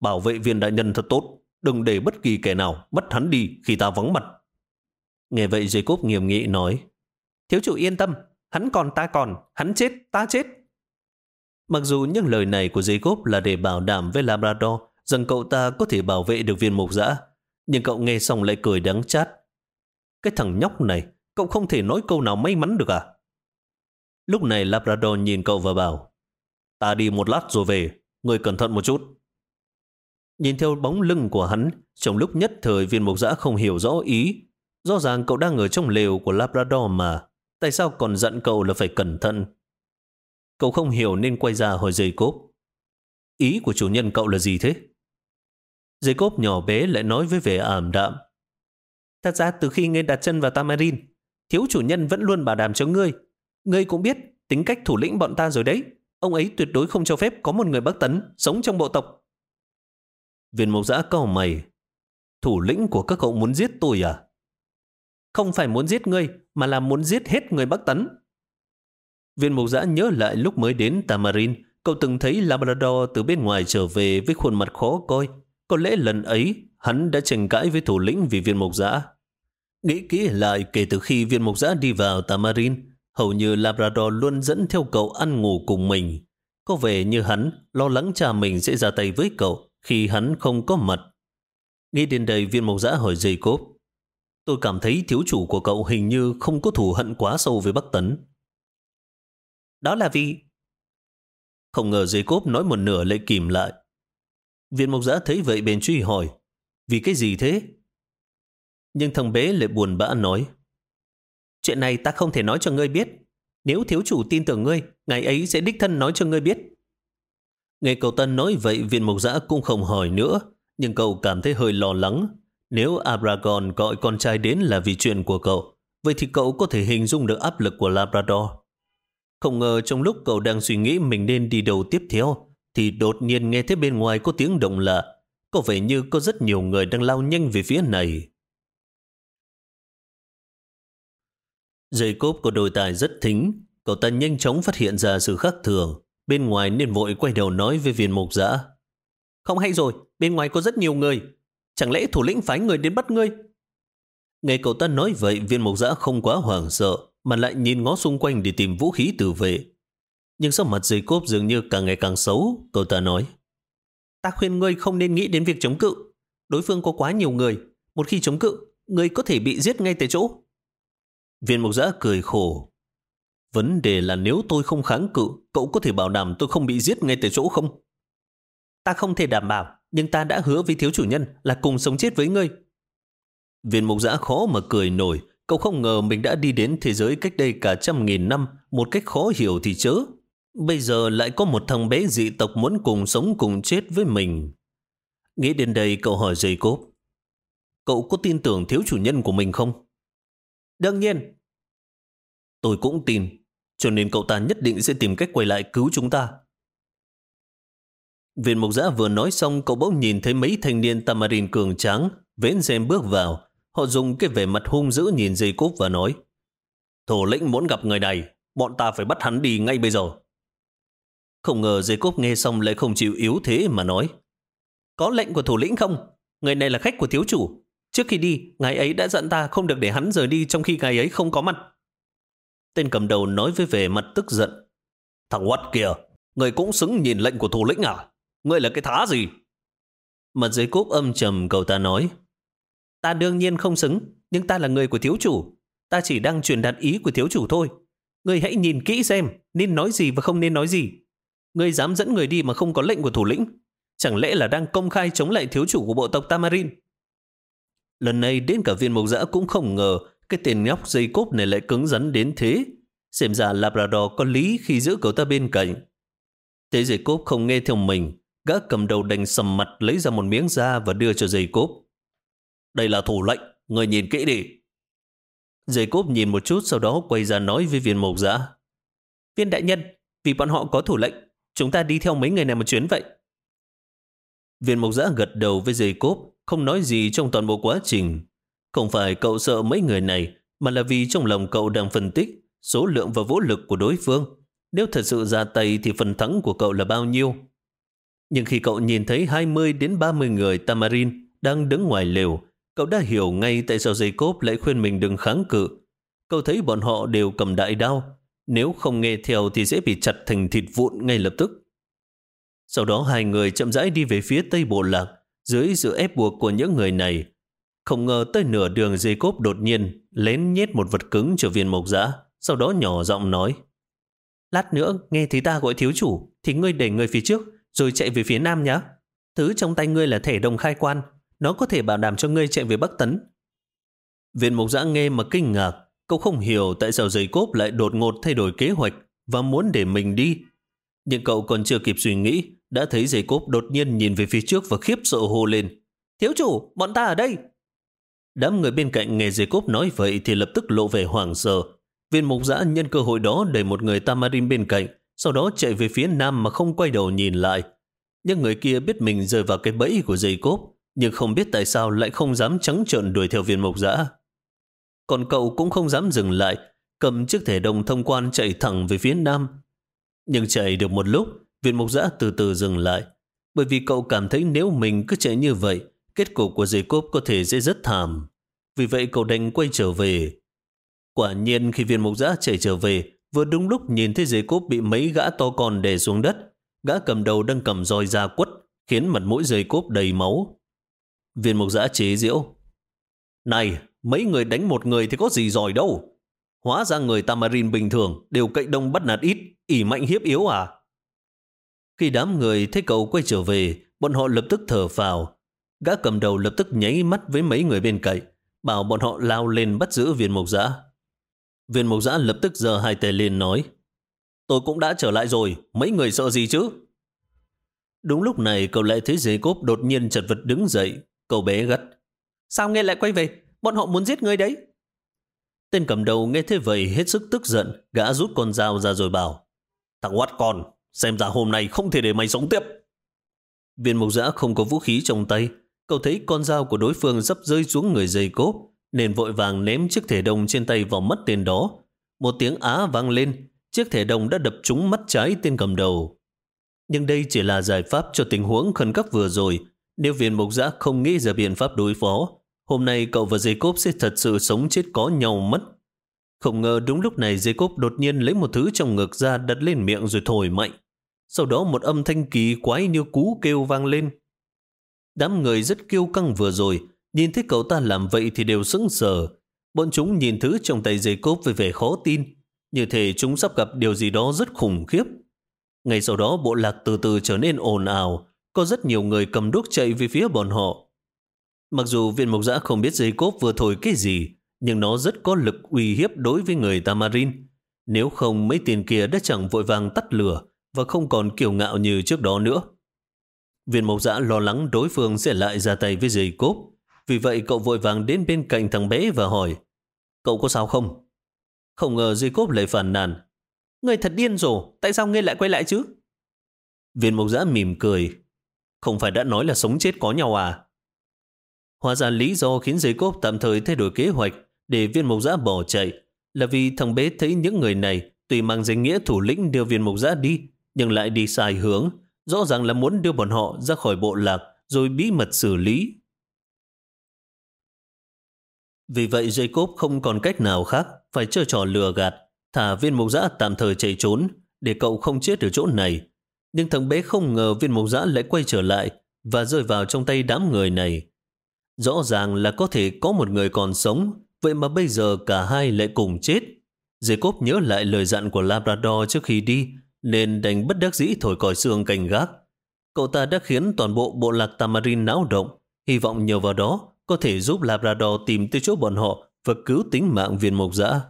Bảo vệ viên đại nhân thật tốt, đừng để bất kỳ kẻ nào bắt hắn đi khi ta vắng mặt. Nghe vậy Jacob nghiêm nghị nói, Thiếu chủ yên tâm, hắn còn ta còn, hắn chết, ta chết. Mặc dù những lời này của Jacob là để bảo đảm với Labrador rằng cậu ta có thể bảo vệ được viên mục giã, nhưng cậu nghe xong lại cười đắng chát. Cái thằng nhóc này, cậu không thể nói câu nào may mắn được à? Lúc này Labrador nhìn cậu và bảo, ta đi một lát rồi về, người cẩn thận một chút. Nhìn theo bóng lưng của hắn, trong lúc nhất thời viên mục giã không hiểu rõ ý. Rõ ràng cậu đang ở trong lều của Labrador mà, tại sao còn dặn cậu là phải cẩn thận? Cậu không hiểu nên quay ra hỏi dây cốp. Ý của chủ nhân cậu là gì thế? Dây cốp nhỏ bé lại nói với vẻ ảm đạm. Thật ra từ khi ngươi đặt chân vào Tamarin, thiếu chủ nhân vẫn luôn bảo đảm cho ngươi. Ngươi cũng biết tính cách thủ lĩnh bọn ta rồi đấy. Ông ấy tuyệt đối không cho phép có một người Bắc Tấn sống trong bộ tộc. Viên mộc giã cau mày. Thủ lĩnh của các cậu muốn giết tôi à? Không phải muốn giết ngươi, mà là muốn giết hết người Bắc Tấn. Viên mộc giã nhớ lại lúc mới đến Tamarin, cậu từng thấy Labrador từ bên ngoài trở về với khuôn mặt khó coi. Có lẽ lần ấy, hắn đã tranh cãi với thủ lĩnh vì viên mộc giã. Nghĩ kỹ lại kể từ khi viên mộc giã đi vào Tamarin, hầu như Labrador luôn dẫn theo cậu ăn ngủ cùng mình. Có vẻ như hắn lo lắng cha mình sẽ ra tay với cậu khi hắn không có mặt. Nghĩ đến đây viên mộc giã hỏi Jacob. Tôi cảm thấy thiếu chủ của cậu hình như không có thù hận quá sâu với Bắc Tấn. Đó là vì... Không ngờ Jacob nói một nửa lại kìm lại. Viên mộc giã thấy vậy bền truy hỏi. Vì cái gì thế? Nhưng thằng bé lại buồn bã nói. Chuyện này ta không thể nói cho ngươi biết. Nếu thiếu chủ tin tưởng ngươi, ngày ấy sẽ đích thân nói cho ngươi biết. Nghe cậu ta nói vậy, viên mộc giã cũng không hỏi nữa, nhưng cậu cảm thấy hơi lo lắng. Nếu Abragon gọi con trai đến là vì chuyện của cậu, vậy thì cậu có thể hình dung được áp lực của Labrador. Không ngờ trong lúc cậu đang suy nghĩ mình nên đi đầu tiếp theo, thì đột nhiên nghe thấy bên ngoài có tiếng động lạ. Có vẻ như có rất nhiều người đang lao nhanh về phía này. Dây có của đôi tài rất thính, cậu ta nhanh chóng phát hiện ra sự khác thường. Bên ngoài nên vội quay đầu nói với viên mục giã. Không hay rồi, bên ngoài có rất nhiều người. Chẳng lẽ thủ lĩnh phái người đến bắt ngươi? Nghe cậu ta nói vậy, viên mộc giã không quá hoảng sợ, mà lại nhìn ngó xung quanh để tìm vũ khí tự vệ. Nhưng sau mặt dây cốp dường như càng ngày càng xấu, cậu ta nói. Ta khuyên ngươi không nên nghĩ đến việc chống cự. Đối phương có quá nhiều người. Một khi chống cự, ngươi có thể bị giết ngay tại chỗ. Viên mộc giã cười khổ. Vấn đề là nếu tôi không kháng cự, cậu có thể bảo đảm tôi không bị giết ngay tại chỗ không? Ta không thể đảm bảo, nhưng ta đã hứa với thiếu chủ nhân là cùng sống chết với ngươi. Viên mục giã khó mà cười nổi, cậu không ngờ mình đã đi đến thế giới cách đây cả trăm nghìn năm, một cách khó hiểu thì chớ. Bây giờ lại có một thằng bé dị tộc muốn cùng sống cùng chết với mình. Nghĩ đến đây cậu hỏi dây cốp. Cậu có tin tưởng thiếu chủ nhân của mình không? Đương nhiên. Tôi cũng tin, cho nên cậu ta nhất định sẽ tìm cách quay lại cứu chúng ta. Viên mục giã vừa nói xong, cậu bỗng nhìn thấy mấy thanh niên tamarin cường tráng, vén xem bước vào. Họ dùng cái vẻ mặt hung dữ nhìn dây cốp và nói Thủ lĩnh muốn gặp người này, bọn ta phải bắt hắn đi ngay bây giờ. Không ngờ dây cốp nghe xong lại không chịu yếu thế mà nói Có lệnh của thủ lĩnh không? Người này là khách của thiếu chủ. Trước khi đi, ngài ấy đã dặn ta không được để hắn rời đi trong khi ngài ấy không có mặt. Tên cầm đầu nói với vẻ mặt tức giận. Thằng Watt kìa, người cũng xứng nhìn lệnh của thủ lĩnh à? Người là cái thá gì? Mặt giấy cốp âm trầm cậu ta nói. Ta đương nhiên không xứng, nhưng ta là người của thiếu chủ. Ta chỉ đang truyền đạt ý của thiếu chủ thôi. Người hãy nhìn kỹ xem nên nói gì và không nên nói gì. Người dám dẫn người đi mà không có lệnh của thủ lĩnh. Chẳng lẽ là đang công khai chống lại thiếu chủ của bộ tộc Tamarin? Lần này đến cả viên mộc dã cũng không ngờ cái tên nhóc dây cốp này lại cứng rắn đến thế. Xem ra Labrador có lý khi giữ cậu ta bên cạnh. Thế dây cốp không nghe theo mình, Gã cầm đầu đành sầm mặt lấy ra một miếng da và đưa cho dây cốp. Đây là thủ lệnh, người nhìn kỹ đi. Dây cốp nhìn một chút sau đó quay ra nói với viên mộc giã. Viên đại nhân, vì bọn họ có thủ lệnh, chúng ta đi theo mấy người này một chuyến vậy. Viên mộc giã gật đầu với dây cốp, không nói gì trong toàn bộ quá trình. Không phải cậu sợ mấy người này, mà là vì trong lòng cậu đang phân tích số lượng và vũ lực của đối phương. Nếu thật sự ra tay thì phần thắng của cậu là bao nhiêu? Nhưng khi cậu nhìn thấy 20 đến 30 người Tamarin đang đứng ngoài lều, cậu đã hiểu ngay tại sao Jacob lại khuyên mình đừng kháng cự. Cậu thấy bọn họ đều cầm đại đao. Nếu không nghe theo thì sẽ bị chặt thành thịt vụn ngay lập tức. Sau đó hai người chậm rãi đi về phía tây bộ lạc, dưới sự ép buộc của những người này. Không ngờ tới nửa đường Jacob đột nhiên lén nhét một vật cứng cho viên mộc giã, sau đó nhỏ giọng nói. Lát nữa nghe thấy ta gọi thiếu chủ thì ngươi để người phía trước rồi chạy về phía nam nhé. Thứ trong tay ngươi là thẻ đồng khai quan, nó có thể bảo đảm cho ngươi chạy về Bắc Tấn. Viên mục giã nghe mà kinh ngạc, cậu không hiểu tại sao giấy cốp lại đột ngột thay đổi kế hoạch và muốn để mình đi. Nhưng cậu còn chưa kịp suy nghĩ, đã thấy giấy cốp đột nhiên nhìn về phía trước và khiếp sợ hô lên. Thiếu chủ, bọn ta ở đây! Đám người bên cạnh nghe giấy cốp nói vậy thì lập tức lộ vẻ hoảng sợ. Viên mục giã nhân cơ hội đó đẩy một người Tamarin bên cạnh, sau đó chạy về phía nam mà không quay đầu nhìn lại. Nhưng người kia biết mình rơi vào cái bẫy của dây cốp, nhưng không biết tại sao lại không dám trắng trợn đuổi theo viên mộc dã. Còn cậu cũng không dám dừng lại, cầm chiếc thẻ đồng thông quan chạy thẳng về phía nam. Nhưng chạy được một lúc, viên mộc dã từ từ dừng lại, bởi vì cậu cảm thấy nếu mình cứ chạy như vậy, kết cục của dây cốp có thể sẽ rất thảm. Vì vậy cậu đành quay trở về. Quả nhiên khi viên mộc dã chạy trở về, Vừa đúng lúc nhìn thấy dây cốp bị mấy gã to con đè xuống đất, gã cầm đầu đang cầm roi ra quất, khiến mặt mũi dây cốp đầy máu. Viên mục giã chế diễu. Này, mấy người đánh một người thì có gì giỏi đâu. Hóa ra người Tamarin bình thường đều cậy đông bắt nạt ít, ỉ mạnh hiếp yếu à? Khi đám người thấy cậu quay trở về, bọn họ lập tức thở phào. Gã cầm đầu lập tức nháy mắt với mấy người bên cạnh, bảo bọn họ lao lên bắt giữ viên mộc giã. Viên mục giã lập tức giơ hai tay lên nói Tôi cũng đã trở lại rồi, mấy người sợ gì chứ? Đúng lúc này cậu lại thấy dế cốp đột nhiên chật vật đứng dậy. Cậu bé gắt. Sao nghe lại quay về? Bọn họ muốn giết ngươi đấy. Tên cầm đầu nghe thế vậy hết sức tức giận, gã rút con dao ra rồi bảo. Thằng quát con, xem ra hôm nay không thể để mày sống tiếp. Viên mục giã không có vũ khí trong tay. Cậu thấy con dao của đối phương sắp rơi xuống người dây cốp nên vội vàng ném chiếc thẻ đồng trên tay vào mắt tên đó. Một tiếng á vang lên, chiếc thẻ đồng đã đập trúng mắt trái tên cầm đầu. Nhưng đây chỉ là giải pháp cho tình huống khẩn cấp vừa rồi. Nếu viên mục giã không nghĩ ra biện pháp đối phó, hôm nay cậu và Jacob sẽ thật sự sống chết có nhau mất. Không ngờ đúng lúc này Jacob đột nhiên lấy một thứ trong ngực ra đặt lên miệng rồi thổi mạnh. Sau đó một âm thanh kỳ quái như cú kêu vang lên. Đám người rất kêu căng vừa rồi, Nhìn thấy cậu ta làm vậy thì đều sững sờ. Bọn chúng nhìn thứ trong tay dây cốp với vẻ khó tin. Như thể chúng sắp gặp điều gì đó rất khủng khiếp. Ngay sau đó bộ lạc từ từ trở nên ồn ào. Có rất nhiều người cầm đuốc chạy về phía bọn họ. Mặc dù viên mộc giã không biết dây cốp vừa thổi cái gì, nhưng nó rất có lực uy hiếp đối với người Tamarin. Nếu không mấy tiền kia đã chẳng vội vàng tắt lửa và không còn kiêu ngạo như trước đó nữa. Viên mộc giã lo lắng đối phương sẽ lại ra tay với dây cốp. Vì vậy cậu vội vàng đến bên cạnh thằng bé và hỏi Cậu có sao không? Không ngờ Jacob lại phản nàn Người thật điên rồi, tại sao ngươi lại quay lại chứ? Viên mộc giã mỉm cười Không phải đã nói là sống chết có nhau à? Hóa ra lý do khiến Jacob tạm thời thay đổi kế hoạch để viên mộc giã bỏ chạy là vì thằng bé thấy những người này tùy mang danh nghĩa thủ lĩnh đưa viên mộc giã đi nhưng lại đi sai hướng rõ ràng là muốn đưa bọn họ ra khỏi bộ lạc rồi bí mật xử lý vì vậy Jacob không còn cách nào khác phải chơi trò lừa gạt, thả viên mục giã tạm thời chạy trốn để cậu không chết ở chỗ này. Nhưng thằng bé không ngờ viên mục giã lại quay trở lại và rơi vào trong tay đám người này. Rõ ràng là có thể có một người còn sống, vậy mà bây giờ cả hai lại cùng chết. Jacob nhớ lại lời dặn của Labrador trước khi đi, nên đành bất đắc dĩ thổi còi xương cành gác. Cậu ta đã khiến toàn bộ bộ lạc Tamarin náo động, hy vọng nhờ vào đó có thể giúp Labrador tìm tới chỗ bọn họ và cứu tính mạng viên mộc dã.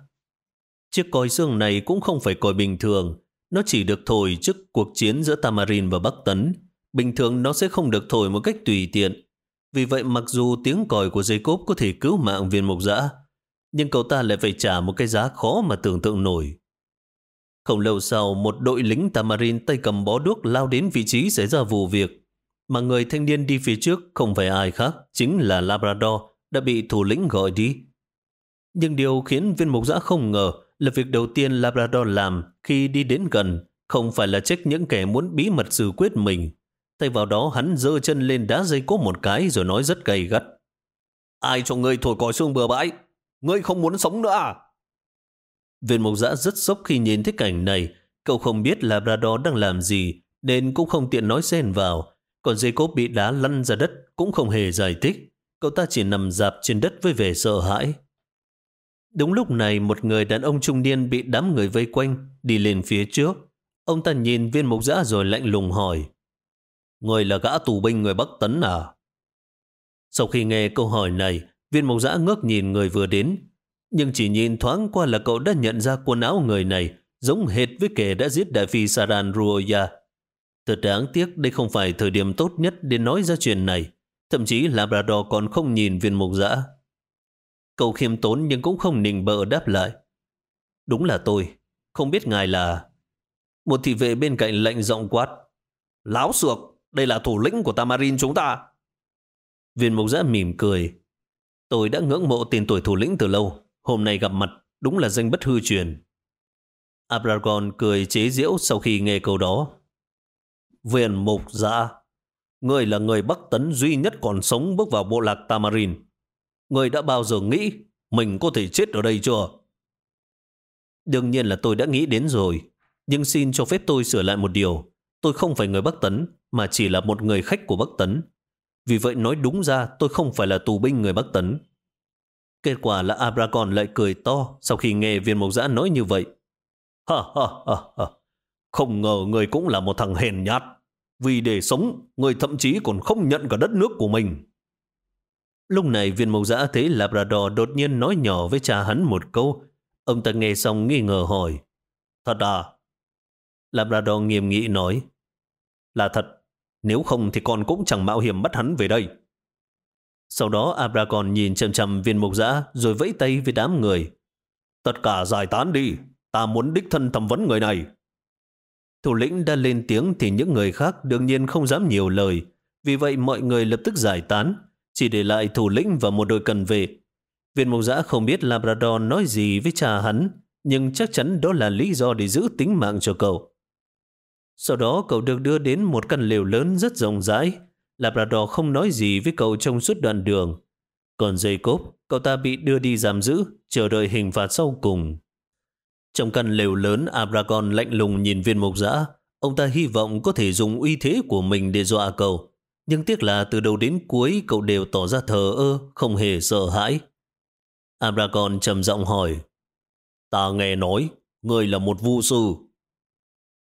Chiếc còi xương này cũng không phải còi bình thường, nó chỉ được thổi trước cuộc chiến giữa Tamarin và Bắc Tấn. bình thường nó sẽ không được thổi một cách tùy tiện. Vì vậy mặc dù tiếng còi của Jacob có thể cứu mạng viên mộc dã, nhưng cậu ta lại phải trả một cái giá khó mà tưởng tượng nổi. Không lâu sau, một đội lính Tamarin tay cầm bó đuốc lao đến vị trí xảy ra vụ việc. Mà người thanh niên đi phía trước không phải ai khác, chính là Labrador đã bị thủ lĩnh gọi đi. Nhưng điều khiến viên mục giã không ngờ là việc đầu tiên Labrador làm khi đi đến gần không phải là trách những kẻ muốn bí mật xử quyết mình. Thay vào đó hắn dơ chân lên đá dây cốt một cái rồi nói rất gay gắt. Ai cho ngươi thổi còi xương bừa bãi? Ngươi không muốn sống nữa à? Viên mộc giã rất sốc khi nhìn thấy cảnh này. Cậu không biết Labrador đang làm gì nên cũng không tiện nói xen vào. Còn Jacob bị đá lăn ra đất cũng không hề giải thích. Cậu ta chỉ nằm dạp trên đất với vẻ sợ hãi. Đúng lúc này một người đàn ông trung niên bị đám người vây quanh đi lên phía trước. Ông ta nhìn viên mục giã rồi lạnh lùng hỏi. Người là gã tù binh người Bắc Tấn à? Sau khi nghe câu hỏi này, viên mục giã ngước nhìn người vừa đến. Nhưng chỉ nhìn thoáng qua là cậu đã nhận ra quần áo người này giống hệt với kẻ đã giết đại phi Saran Ruoya. Thật đáng tiếc đây không phải thời điểm tốt nhất để nói ra chuyện này. Thậm chí Labrador còn không nhìn viên mục dã. Cậu khiêm tốn nhưng cũng không nình bợ đáp lại. Đúng là tôi. Không biết ngài là... Một thị vệ bên cạnh lệnh giọng quát. Láo xược, đây là thủ lĩnh của Tamarin chúng ta. Viên mục giã mỉm cười. Tôi đã ngưỡng mộ tiền tuổi thủ lĩnh từ lâu. Hôm nay gặp mặt, đúng là danh bất hư truyền. Abragon cười chế giễu sau khi nghe câu đó. Viện mục dạ. người là người Bắc Tấn duy nhất còn sống bước vào bộ lạc Tamarin. Người đã bao giờ nghĩ mình có thể chết ở đây chưa? Đương nhiên là tôi đã nghĩ đến rồi. Nhưng xin cho phép tôi sửa lại một điều. Tôi không phải người Bắc Tấn, mà chỉ là một người khách của Bắc Tấn. Vì vậy nói đúng ra tôi không phải là tù binh người Bắc Tấn. Kết quả là Abragon lại cười to sau khi nghe viên mộc giã nói như vậy. Ha ha ha ha. Không ngờ người cũng là một thằng hèn nhát. Vì để sống, người thậm chí còn không nhận cả đất nước của mình. Lúc này viên mộc giã thấy Labrador đột nhiên nói nhỏ với cha hắn một câu. Ông ta nghe xong nghi ngờ hỏi. Thật à? Labrador nghiêm nghị nói. Là thật. Nếu không thì con cũng chẳng mạo hiểm bắt hắn về đây. Sau đó abracon nhìn chầm chầm viên mục giã rồi vẫy tay với đám người. Tất cả giải tán đi. Ta muốn đích thân thẩm vấn người này. Thủ lĩnh đã lên tiếng thì những người khác đương nhiên không dám nhiều lời. Vì vậy mọi người lập tức giải tán chỉ để lại thủ lĩnh và một đội cần về. Viên mục giã không biết Labrador nói gì với cha hắn, nhưng chắc chắn đó là lý do để giữ tính mạng cho cậu. Sau đó cậu được đưa đến một căn lều lớn rất rộng rãi. Labrador không nói gì với cậu trong suốt đoạn đường. Còn Jacob, cậu ta bị đưa đi giam giữ, chờ đợi hình phạt sau cùng. Trong căn lều lớn, Abragon lạnh lùng nhìn viên mục giã. Ông ta hy vọng có thể dùng uy thế của mình để dọa cậu. Nhưng tiếc là từ đầu đến cuối cậu đều tỏ ra thờ ơ, không hề sợ hãi. Abragon trầm giọng hỏi, Ta nghe nói, người là một vụ sư.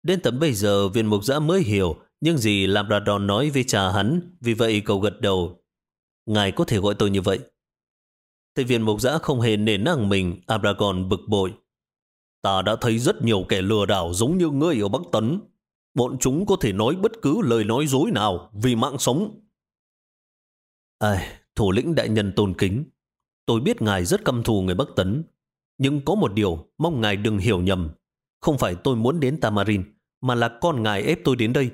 Đến tấm bây giờ viên mục giã mới hiểu những gì Labrador nói với cha hắn, vì vậy cậu gật đầu. Ngài có thể gọi tôi như vậy. Thầy viên mục giã không hề nể năng mình, Abragon bực bội. Ta đã thấy rất nhiều kẻ lừa đảo giống như ngươi ở Bắc Tấn. Bọn chúng có thể nói bất cứ lời nói dối nào vì mạng sống. Ai, thủ lĩnh đại nhân tôn kính. Tôi biết ngài rất căm thù người Bắc Tấn. Nhưng có một điều, mong ngài đừng hiểu nhầm. Không phải tôi muốn đến Tamarin, mà là con ngài ép tôi đến đây.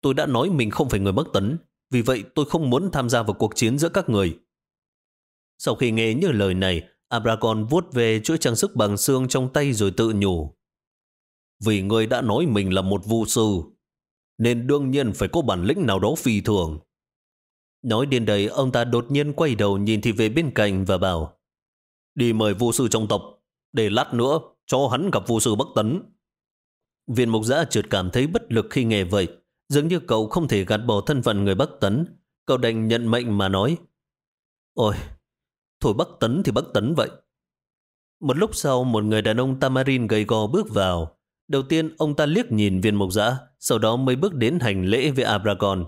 Tôi đã nói mình không phải người Bắc Tấn, vì vậy tôi không muốn tham gia vào cuộc chiến giữa các người. Sau khi nghe những lời này, Abragon vuốt về chuỗi trang sức bằng xương trong tay rồi tự nhủ. Vì ngươi đã nói mình là một vu sư, nên đương nhiên phải có bản lĩnh nào đó phi thường. Nói đến đây, ông ta đột nhiên quay đầu nhìn thì về bên cạnh và bảo Đi mời vu sư trong tộc, để lát nữa cho hắn gặp vu sư Bắc Tấn. Viên mục giã chợt cảm thấy bất lực khi nghe vậy. Dường như cậu không thể gạt bỏ thân phận người Bắc Tấn. Cậu đành nhận mệnh mà nói Ôi, thôi bất Tấn thì bất Tấn vậy. Một lúc sau, một người đàn ông Tamarin gầy gò bước vào. Đầu tiên, ông ta liếc nhìn viên mục giã, sau đó mới bước đến hành lễ với Abragon.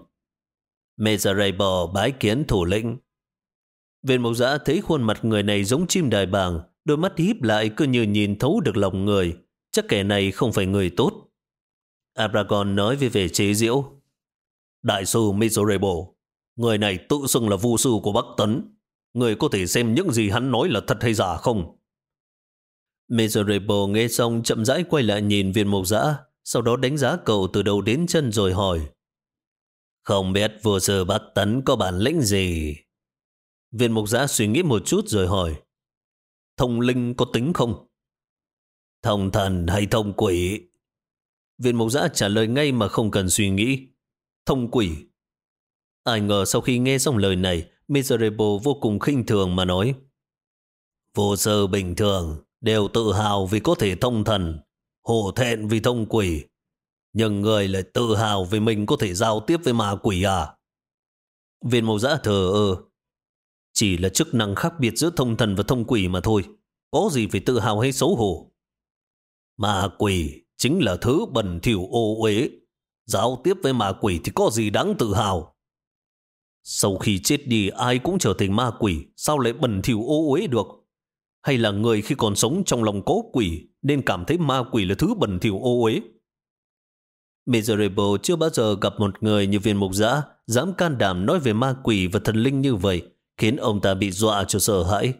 Mezarebo bái kiến thủ lĩnh. Viên mục giã thấy khuôn mặt người này giống chim đài bàng, đôi mắt híp lại cứ như nhìn thấu được lòng người. Chắc kẻ này không phải người tốt. Abragon nói về vẻ chế diễu. Đại sư Mezarebo, người này tự xưng là vu sư của Bắc Tấn. Người có thể xem những gì hắn nói là thật hay giả không? Miserable nghe xong chậm rãi quay lại nhìn viên mục giã, sau đó đánh giá cậu từ đầu đến chân rồi hỏi. Không biết vua sư Bát Tấn có bản lĩnh gì? Viên mục giã suy nghĩ một chút rồi hỏi. Thông linh có tính không? Thông thần hay thông quỷ? Viên mục giã trả lời ngay mà không cần suy nghĩ. Thông quỷ. Ai ngờ sau khi nghe xong lời này, Miserable vô cùng khinh thường mà nói. Vô sơ bình thường đều tự hào vì có thể thông thần, hổ thẹn vì thông quỷ. Nhưng người lại tự hào vì mình có thể giao tiếp với ma quỷ à? Viên mẫu giã thờ ơ. Chỉ là chức năng khác biệt giữa thông thần và thông quỷ mà thôi. Có gì phải tự hào hay xấu hổ? Ma quỷ chính là thứ bẩn thỉu ô uế. Giao tiếp với ma quỷ thì có gì đáng tự hào? Sau khi chết đi ai cũng trở thành ma quỷ, sao lại bẩn thỉu ô uế được? Hay là người khi còn sống trong lòng có quỷ nên cảm thấy ma quỷ là thứ bẩn thỉu ô uế? Miserable chưa bao giờ gặp một người như viên mục giã dám can đảm nói về ma quỷ và thần linh như vậy, khiến ông ta bị dọa cho sợ hãi.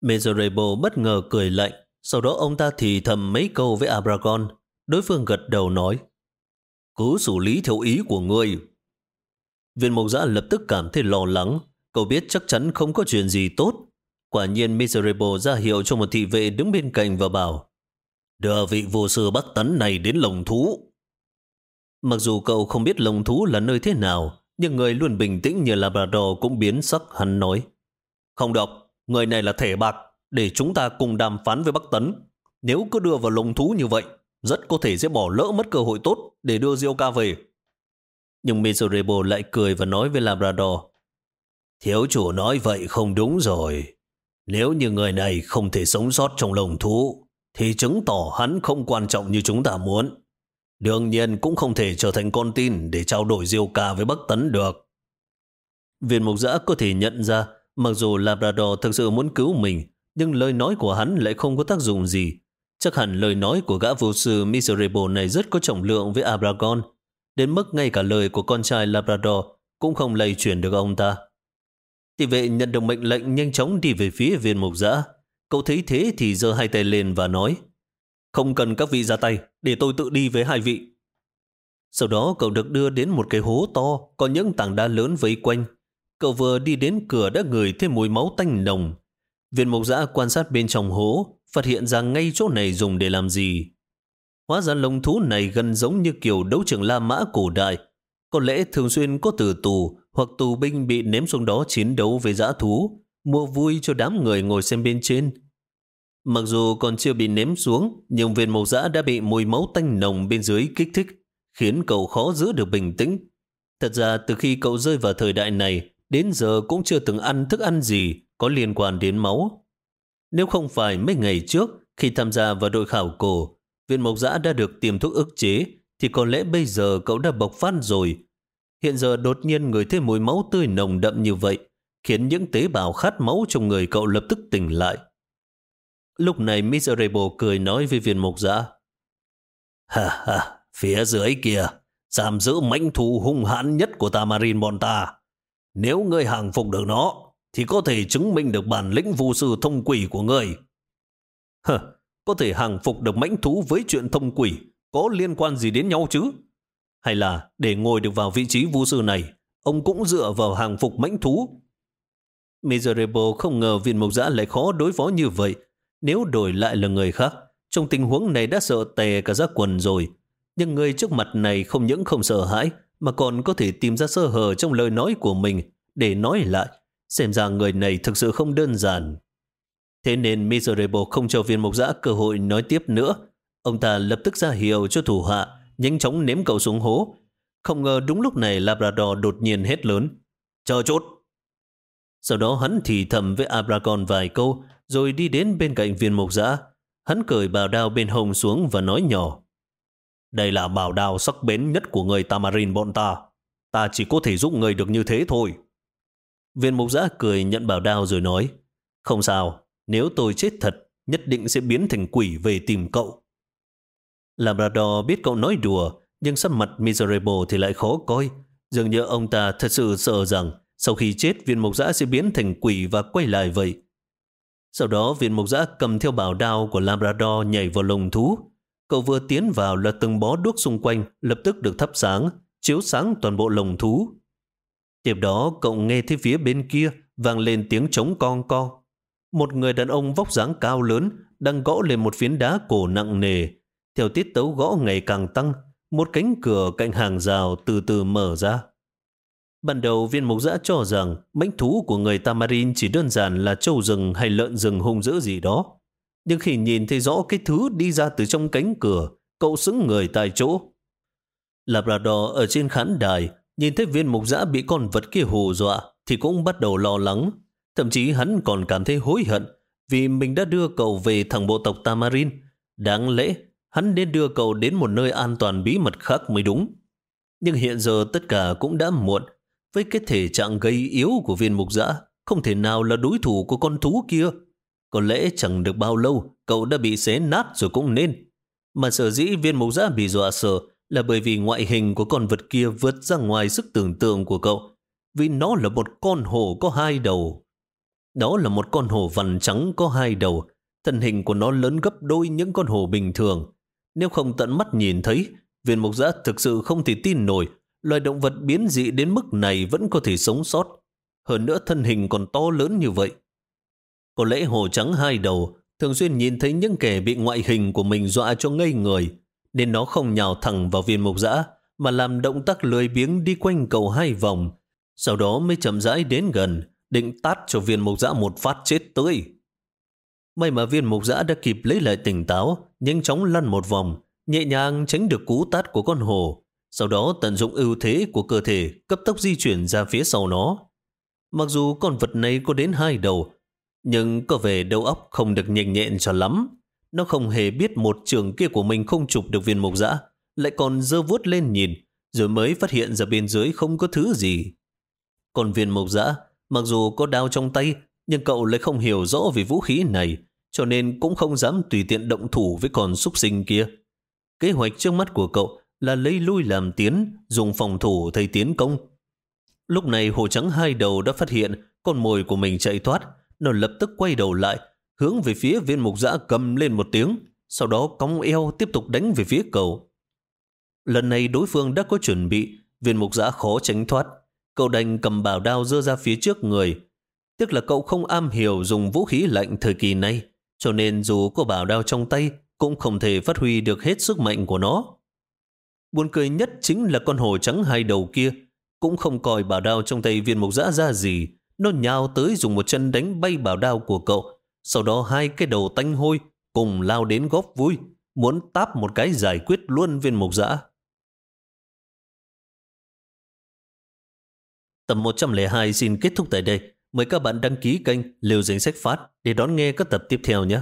Miserable bất ngờ cười lạnh, sau đó ông ta thì thầm mấy câu với Abragon. Đối phương gật đầu nói, cứ xử lý theo ý của ngươi. Viên mộc giã lập tức cảm thấy lo lắng, cậu biết chắc chắn không có chuyện gì tốt. Quả nhiên Miserable ra hiệu cho một thị vệ đứng bên cạnh và bảo, đưa vị vô sư Bắc Tấn này đến lồng thú. Mặc dù cậu không biết lồng thú là nơi thế nào, nhưng người luôn bình tĩnh như Labrador cũng biến sắc hắn nói. Không được, người này là thể bạc, để chúng ta cùng đàm phán với Bắc Tấn. Nếu cứ đưa vào lồng thú như vậy, rất có thể sẽ bỏ lỡ mất cơ hội tốt để đưa Zioka về. Nhưng Miserable lại cười và nói với Labrador, Thiếu chủ nói vậy không đúng rồi. Nếu như người này không thể sống sót trong lồng thú, thì chứng tỏ hắn không quan trọng như chúng ta muốn. Đương nhiên cũng không thể trở thành con tin để trao đổi diêu ca với Bắc Tấn được. Viên mục giã có thể nhận ra, mặc dù Labrador thực sự muốn cứu mình, nhưng lời nói của hắn lại không có tác dụng gì. Chắc hẳn lời nói của gã vô sư Miserable này rất có trọng lượng với Abragon, đến mức ngay cả lời của con trai Labrador cũng không lây chuyển được ông ta. Thì vệ nhận được mệnh lệnh nhanh chóng đi về phía viên mục giã. Cậu thấy thế thì giơ hai tay lên và nói Không cần các vị ra tay, để tôi tự đi với hai vị. Sau đó cậu được đưa đến một cái hố to, có những tảng đá lớn vây quanh. Cậu vừa đi đến cửa đã ngửi thêm mùi máu tanh nồng. Viên mộc giã quan sát bên trong hố, phát hiện ra ngay chỗ này dùng để làm gì. Hóa ra lông thú này gần giống như kiểu đấu trường La Mã cổ đại. Có lẽ thường xuyên có tử tù hoặc tù binh bị ném xuống đó chiến đấu với dã thú, mua vui cho đám người ngồi xem bên trên. Mặc dù còn chưa bị ném xuống, nhưng viên mộc giã đã bị mùi máu tanh nồng bên dưới kích thích, khiến cậu khó giữ được bình tĩnh. Thật ra từ khi cậu rơi vào thời đại này, đến giờ cũng chưa từng ăn thức ăn gì có liên quan đến máu. Nếu không phải mấy ngày trước, khi tham gia vào đội khảo cổ, viên mộc giã đã được tiêm thuốc ức chế, thì có lẽ bây giờ cậu đã bộc phát rồi. Hiện giờ đột nhiên người thêm mùi máu tươi nồng đậm như vậy, khiến những tế bào khát máu trong người cậu lập tức tỉnh lại. Lúc này Miserable cười nói với viên mộc giã. Ha ha, phía dưới kia, giam giữ mãnh thú hung hãn nhất của Tamarin bọn ta. Nếu ngươi hàng phục được nó, thì có thể chứng minh được bản lĩnh vô sư thông quỷ của người. Hờ, có thể hàng phục được mãnh thú với chuyện thông quỷ, có liên quan gì đến nhau chứ? Hay là để ngồi được vào vị trí vô sư này, ông cũng dựa vào hàng phục mãnh thú Miserable không ngờ viên mộc giã lại khó đối phó như vậy. Nếu đổi lại là người khác, trong tình huống này đã sợ tè cả giác quần rồi. Nhưng người trước mặt này không những không sợ hãi, mà còn có thể tìm ra sơ hở trong lời nói của mình để nói lại. Xem ra người này thực sự không đơn giản. Thế nên Miserable không cho viên mộc giã cơ hội nói tiếp nữa. Ông ta lập tức ra hiệu cho thủ hạ, nhanh chóng ném cậu xuống hố. Không ngờ đúng lúc này Labrador đột nhiên hét lớn. Chờ chút! Sau đó hắn thì thầm với Abragon vài câu, rồi đi đến bên cạnh viên mục giã. Hắn cởi bảo đao bên hông xuống và nói nhỏ. Đây là bảo đao sắc bén nhất của người Tamarin bọn ta. Ta chỉ có thể giúp người được như thế thôi. Viên mục giã cười nhận bảo đao rồi nói. Không sao, nếu tôi chết thật, nhất định sẽ biến thành quỷ về tìm cậu. Labrador biết cậu nói đùa, nhưng sắc mặt Miserable thì lại khó coi. Dường như ông ta thật sự sợ rằng sau khi chết viên mục giã sẽ biến thành quỷ và quay lại vậy. Sau đó viên mục giã cầm theo bảo đao của Labrador nhảy vào lồng thú. Cậu vừa tiến vào là từng bó đuốc xung quanh lập tức được thắp sáng, chiếu sáng toàn bộ lồng thú. Tiếp đó cậu nghe thấy phía bên kia vang lên tiếng trống con co Một người đàn ông vóc dáng cao lớn đang gõ lên một phiến đá cổ nặng nề. Theo tiết tấu gõ ngày càng tăng, một cánh cửa cạnh hàng rào từ từ mở ra. Ban đầu viên mục giã cho rằng mãnh thú của người Tamarin chỉ đơn giản là trâu rừng hay lợn rừng hung dữ gì đó. Nhưng khi nhìn thấy rõ cái thứ đi ra từ trong cánh cửa, cậu xứng người tại chỗ. Labrador ở trên khán đài nhìn thấy viên mục giã bị con vật kia hù dọa thì cũng bắt đầu lo lắng. Thậm chí hắn còn cảm thấy hối hận vì mình đã đưa cậu về thằng bộ tộc Tamarin. Đáng lẽ hắn nên đưa cậu đến một nơi an toàn bí mật khác mới đúng. Nhưng hiện giờ tất cả cũng đã muộn. Với cái thể trạng gây yếu của viên mục giã, không thể nào là đối thủ của con thú kia. Có lẽ chẳng được bao lâu, cậu đã bị xé nát rồi cũng nên. Mà sở dĩ viên mục giã bị dọa sợ là bởi vì ngoại hình của con vật kia vượt ra ngoài sức tưởng tượng của cậu. Vì nó là một con hổ có hai đầu. Đó là một con hổ vằn trắng có hai đầu. Thân hình của nó lớn gấp đôi những con hổ bình thường. Nếu không tận mắt nhìn thấy, viên mục giã thực sự không thể tin nổi loài động vật biến dị đến mức này vẫn có thể sống sót. Hơn nữa thân hình còn to lớn như vậy. Có lẽ hổ trắng hai đầu thường xuyên nhìn thấy những kẻ bị ngoại hình của mình dọa cho ngây người, nên nó không nhào thẳng vào viên mục dã mà làm động tác lười biếng đi quanh cầu hai vòng, sau đó mới chậm rãi đến gần, định tát cho viên mục dã một phát chết tươi. May mà viên mục dã đã kịp lấy lại tỉnh táo, nhanh chóng lăn một vòng, nhẹ nhàng tránh được cú tát của con hồ, sau đó tận dụng ưu thế của cơ thể cấp tốc di chuyển ra phía sau nó. Mặc dù con vật này có đến hai đầu, nhưng có vẻ đầu óc không được nhanh nhẹn cho lắm. Nó không hề biết một trường kia của mình không chụp được viên mộc dã, lại còn dơ vuốt lên nhìn, rồi mới phát hiện ra bên dưới không có thứ gì. Còn viên mộc dã, mặc dù có đao trong tay, nhưng cậu lại không hiểu rõ về vũ khí này, cho nên cũng không dám tùy tiện động thủ với con súc sinh kia. Kế hoạch trước mắt của cậu là lấy lui làm tiến, dùng phòng thủ thay tiến công. Lúc này hồ trắng hai đầu đã phát hiện con mồi của mình chạy thoát, nó lập tức quay đầu lại, hướng về phía viên mục giã cầm lên một tiếng, sau đó cong eo tiếp tục đánh về phía cầu. Lần này đối phương đã có chuẩn bị, viên mục giã khó tránh thoát. Cậu đành cầm bảo đao dơ ra phía trước người. Tiếc là cậu không am hiểu dùng vũ khí lạnh thời kỳ này, cho nên dù có bảo đao trong tay, cũng không thể phát huy được hết sức mạnh của nó. Buồn cười nhất chính là con hổ trắng hai đầu kia, cũng không coi bảo đao trong tay viên mục giã ra gì. Nó nhào tới dùng một chân đánh bay bảo đao của cậu, sau đó hai cái đầu tanh hôi cùng lao đến góp vui, muốn táp một cái giải quyết luôn viên mục dã Tập 102 xin kết thúc tại đây. Mời các bạn đăng ký kênh Liều Danh Sách Phát để đón nghe các tập tiếp theo nhé.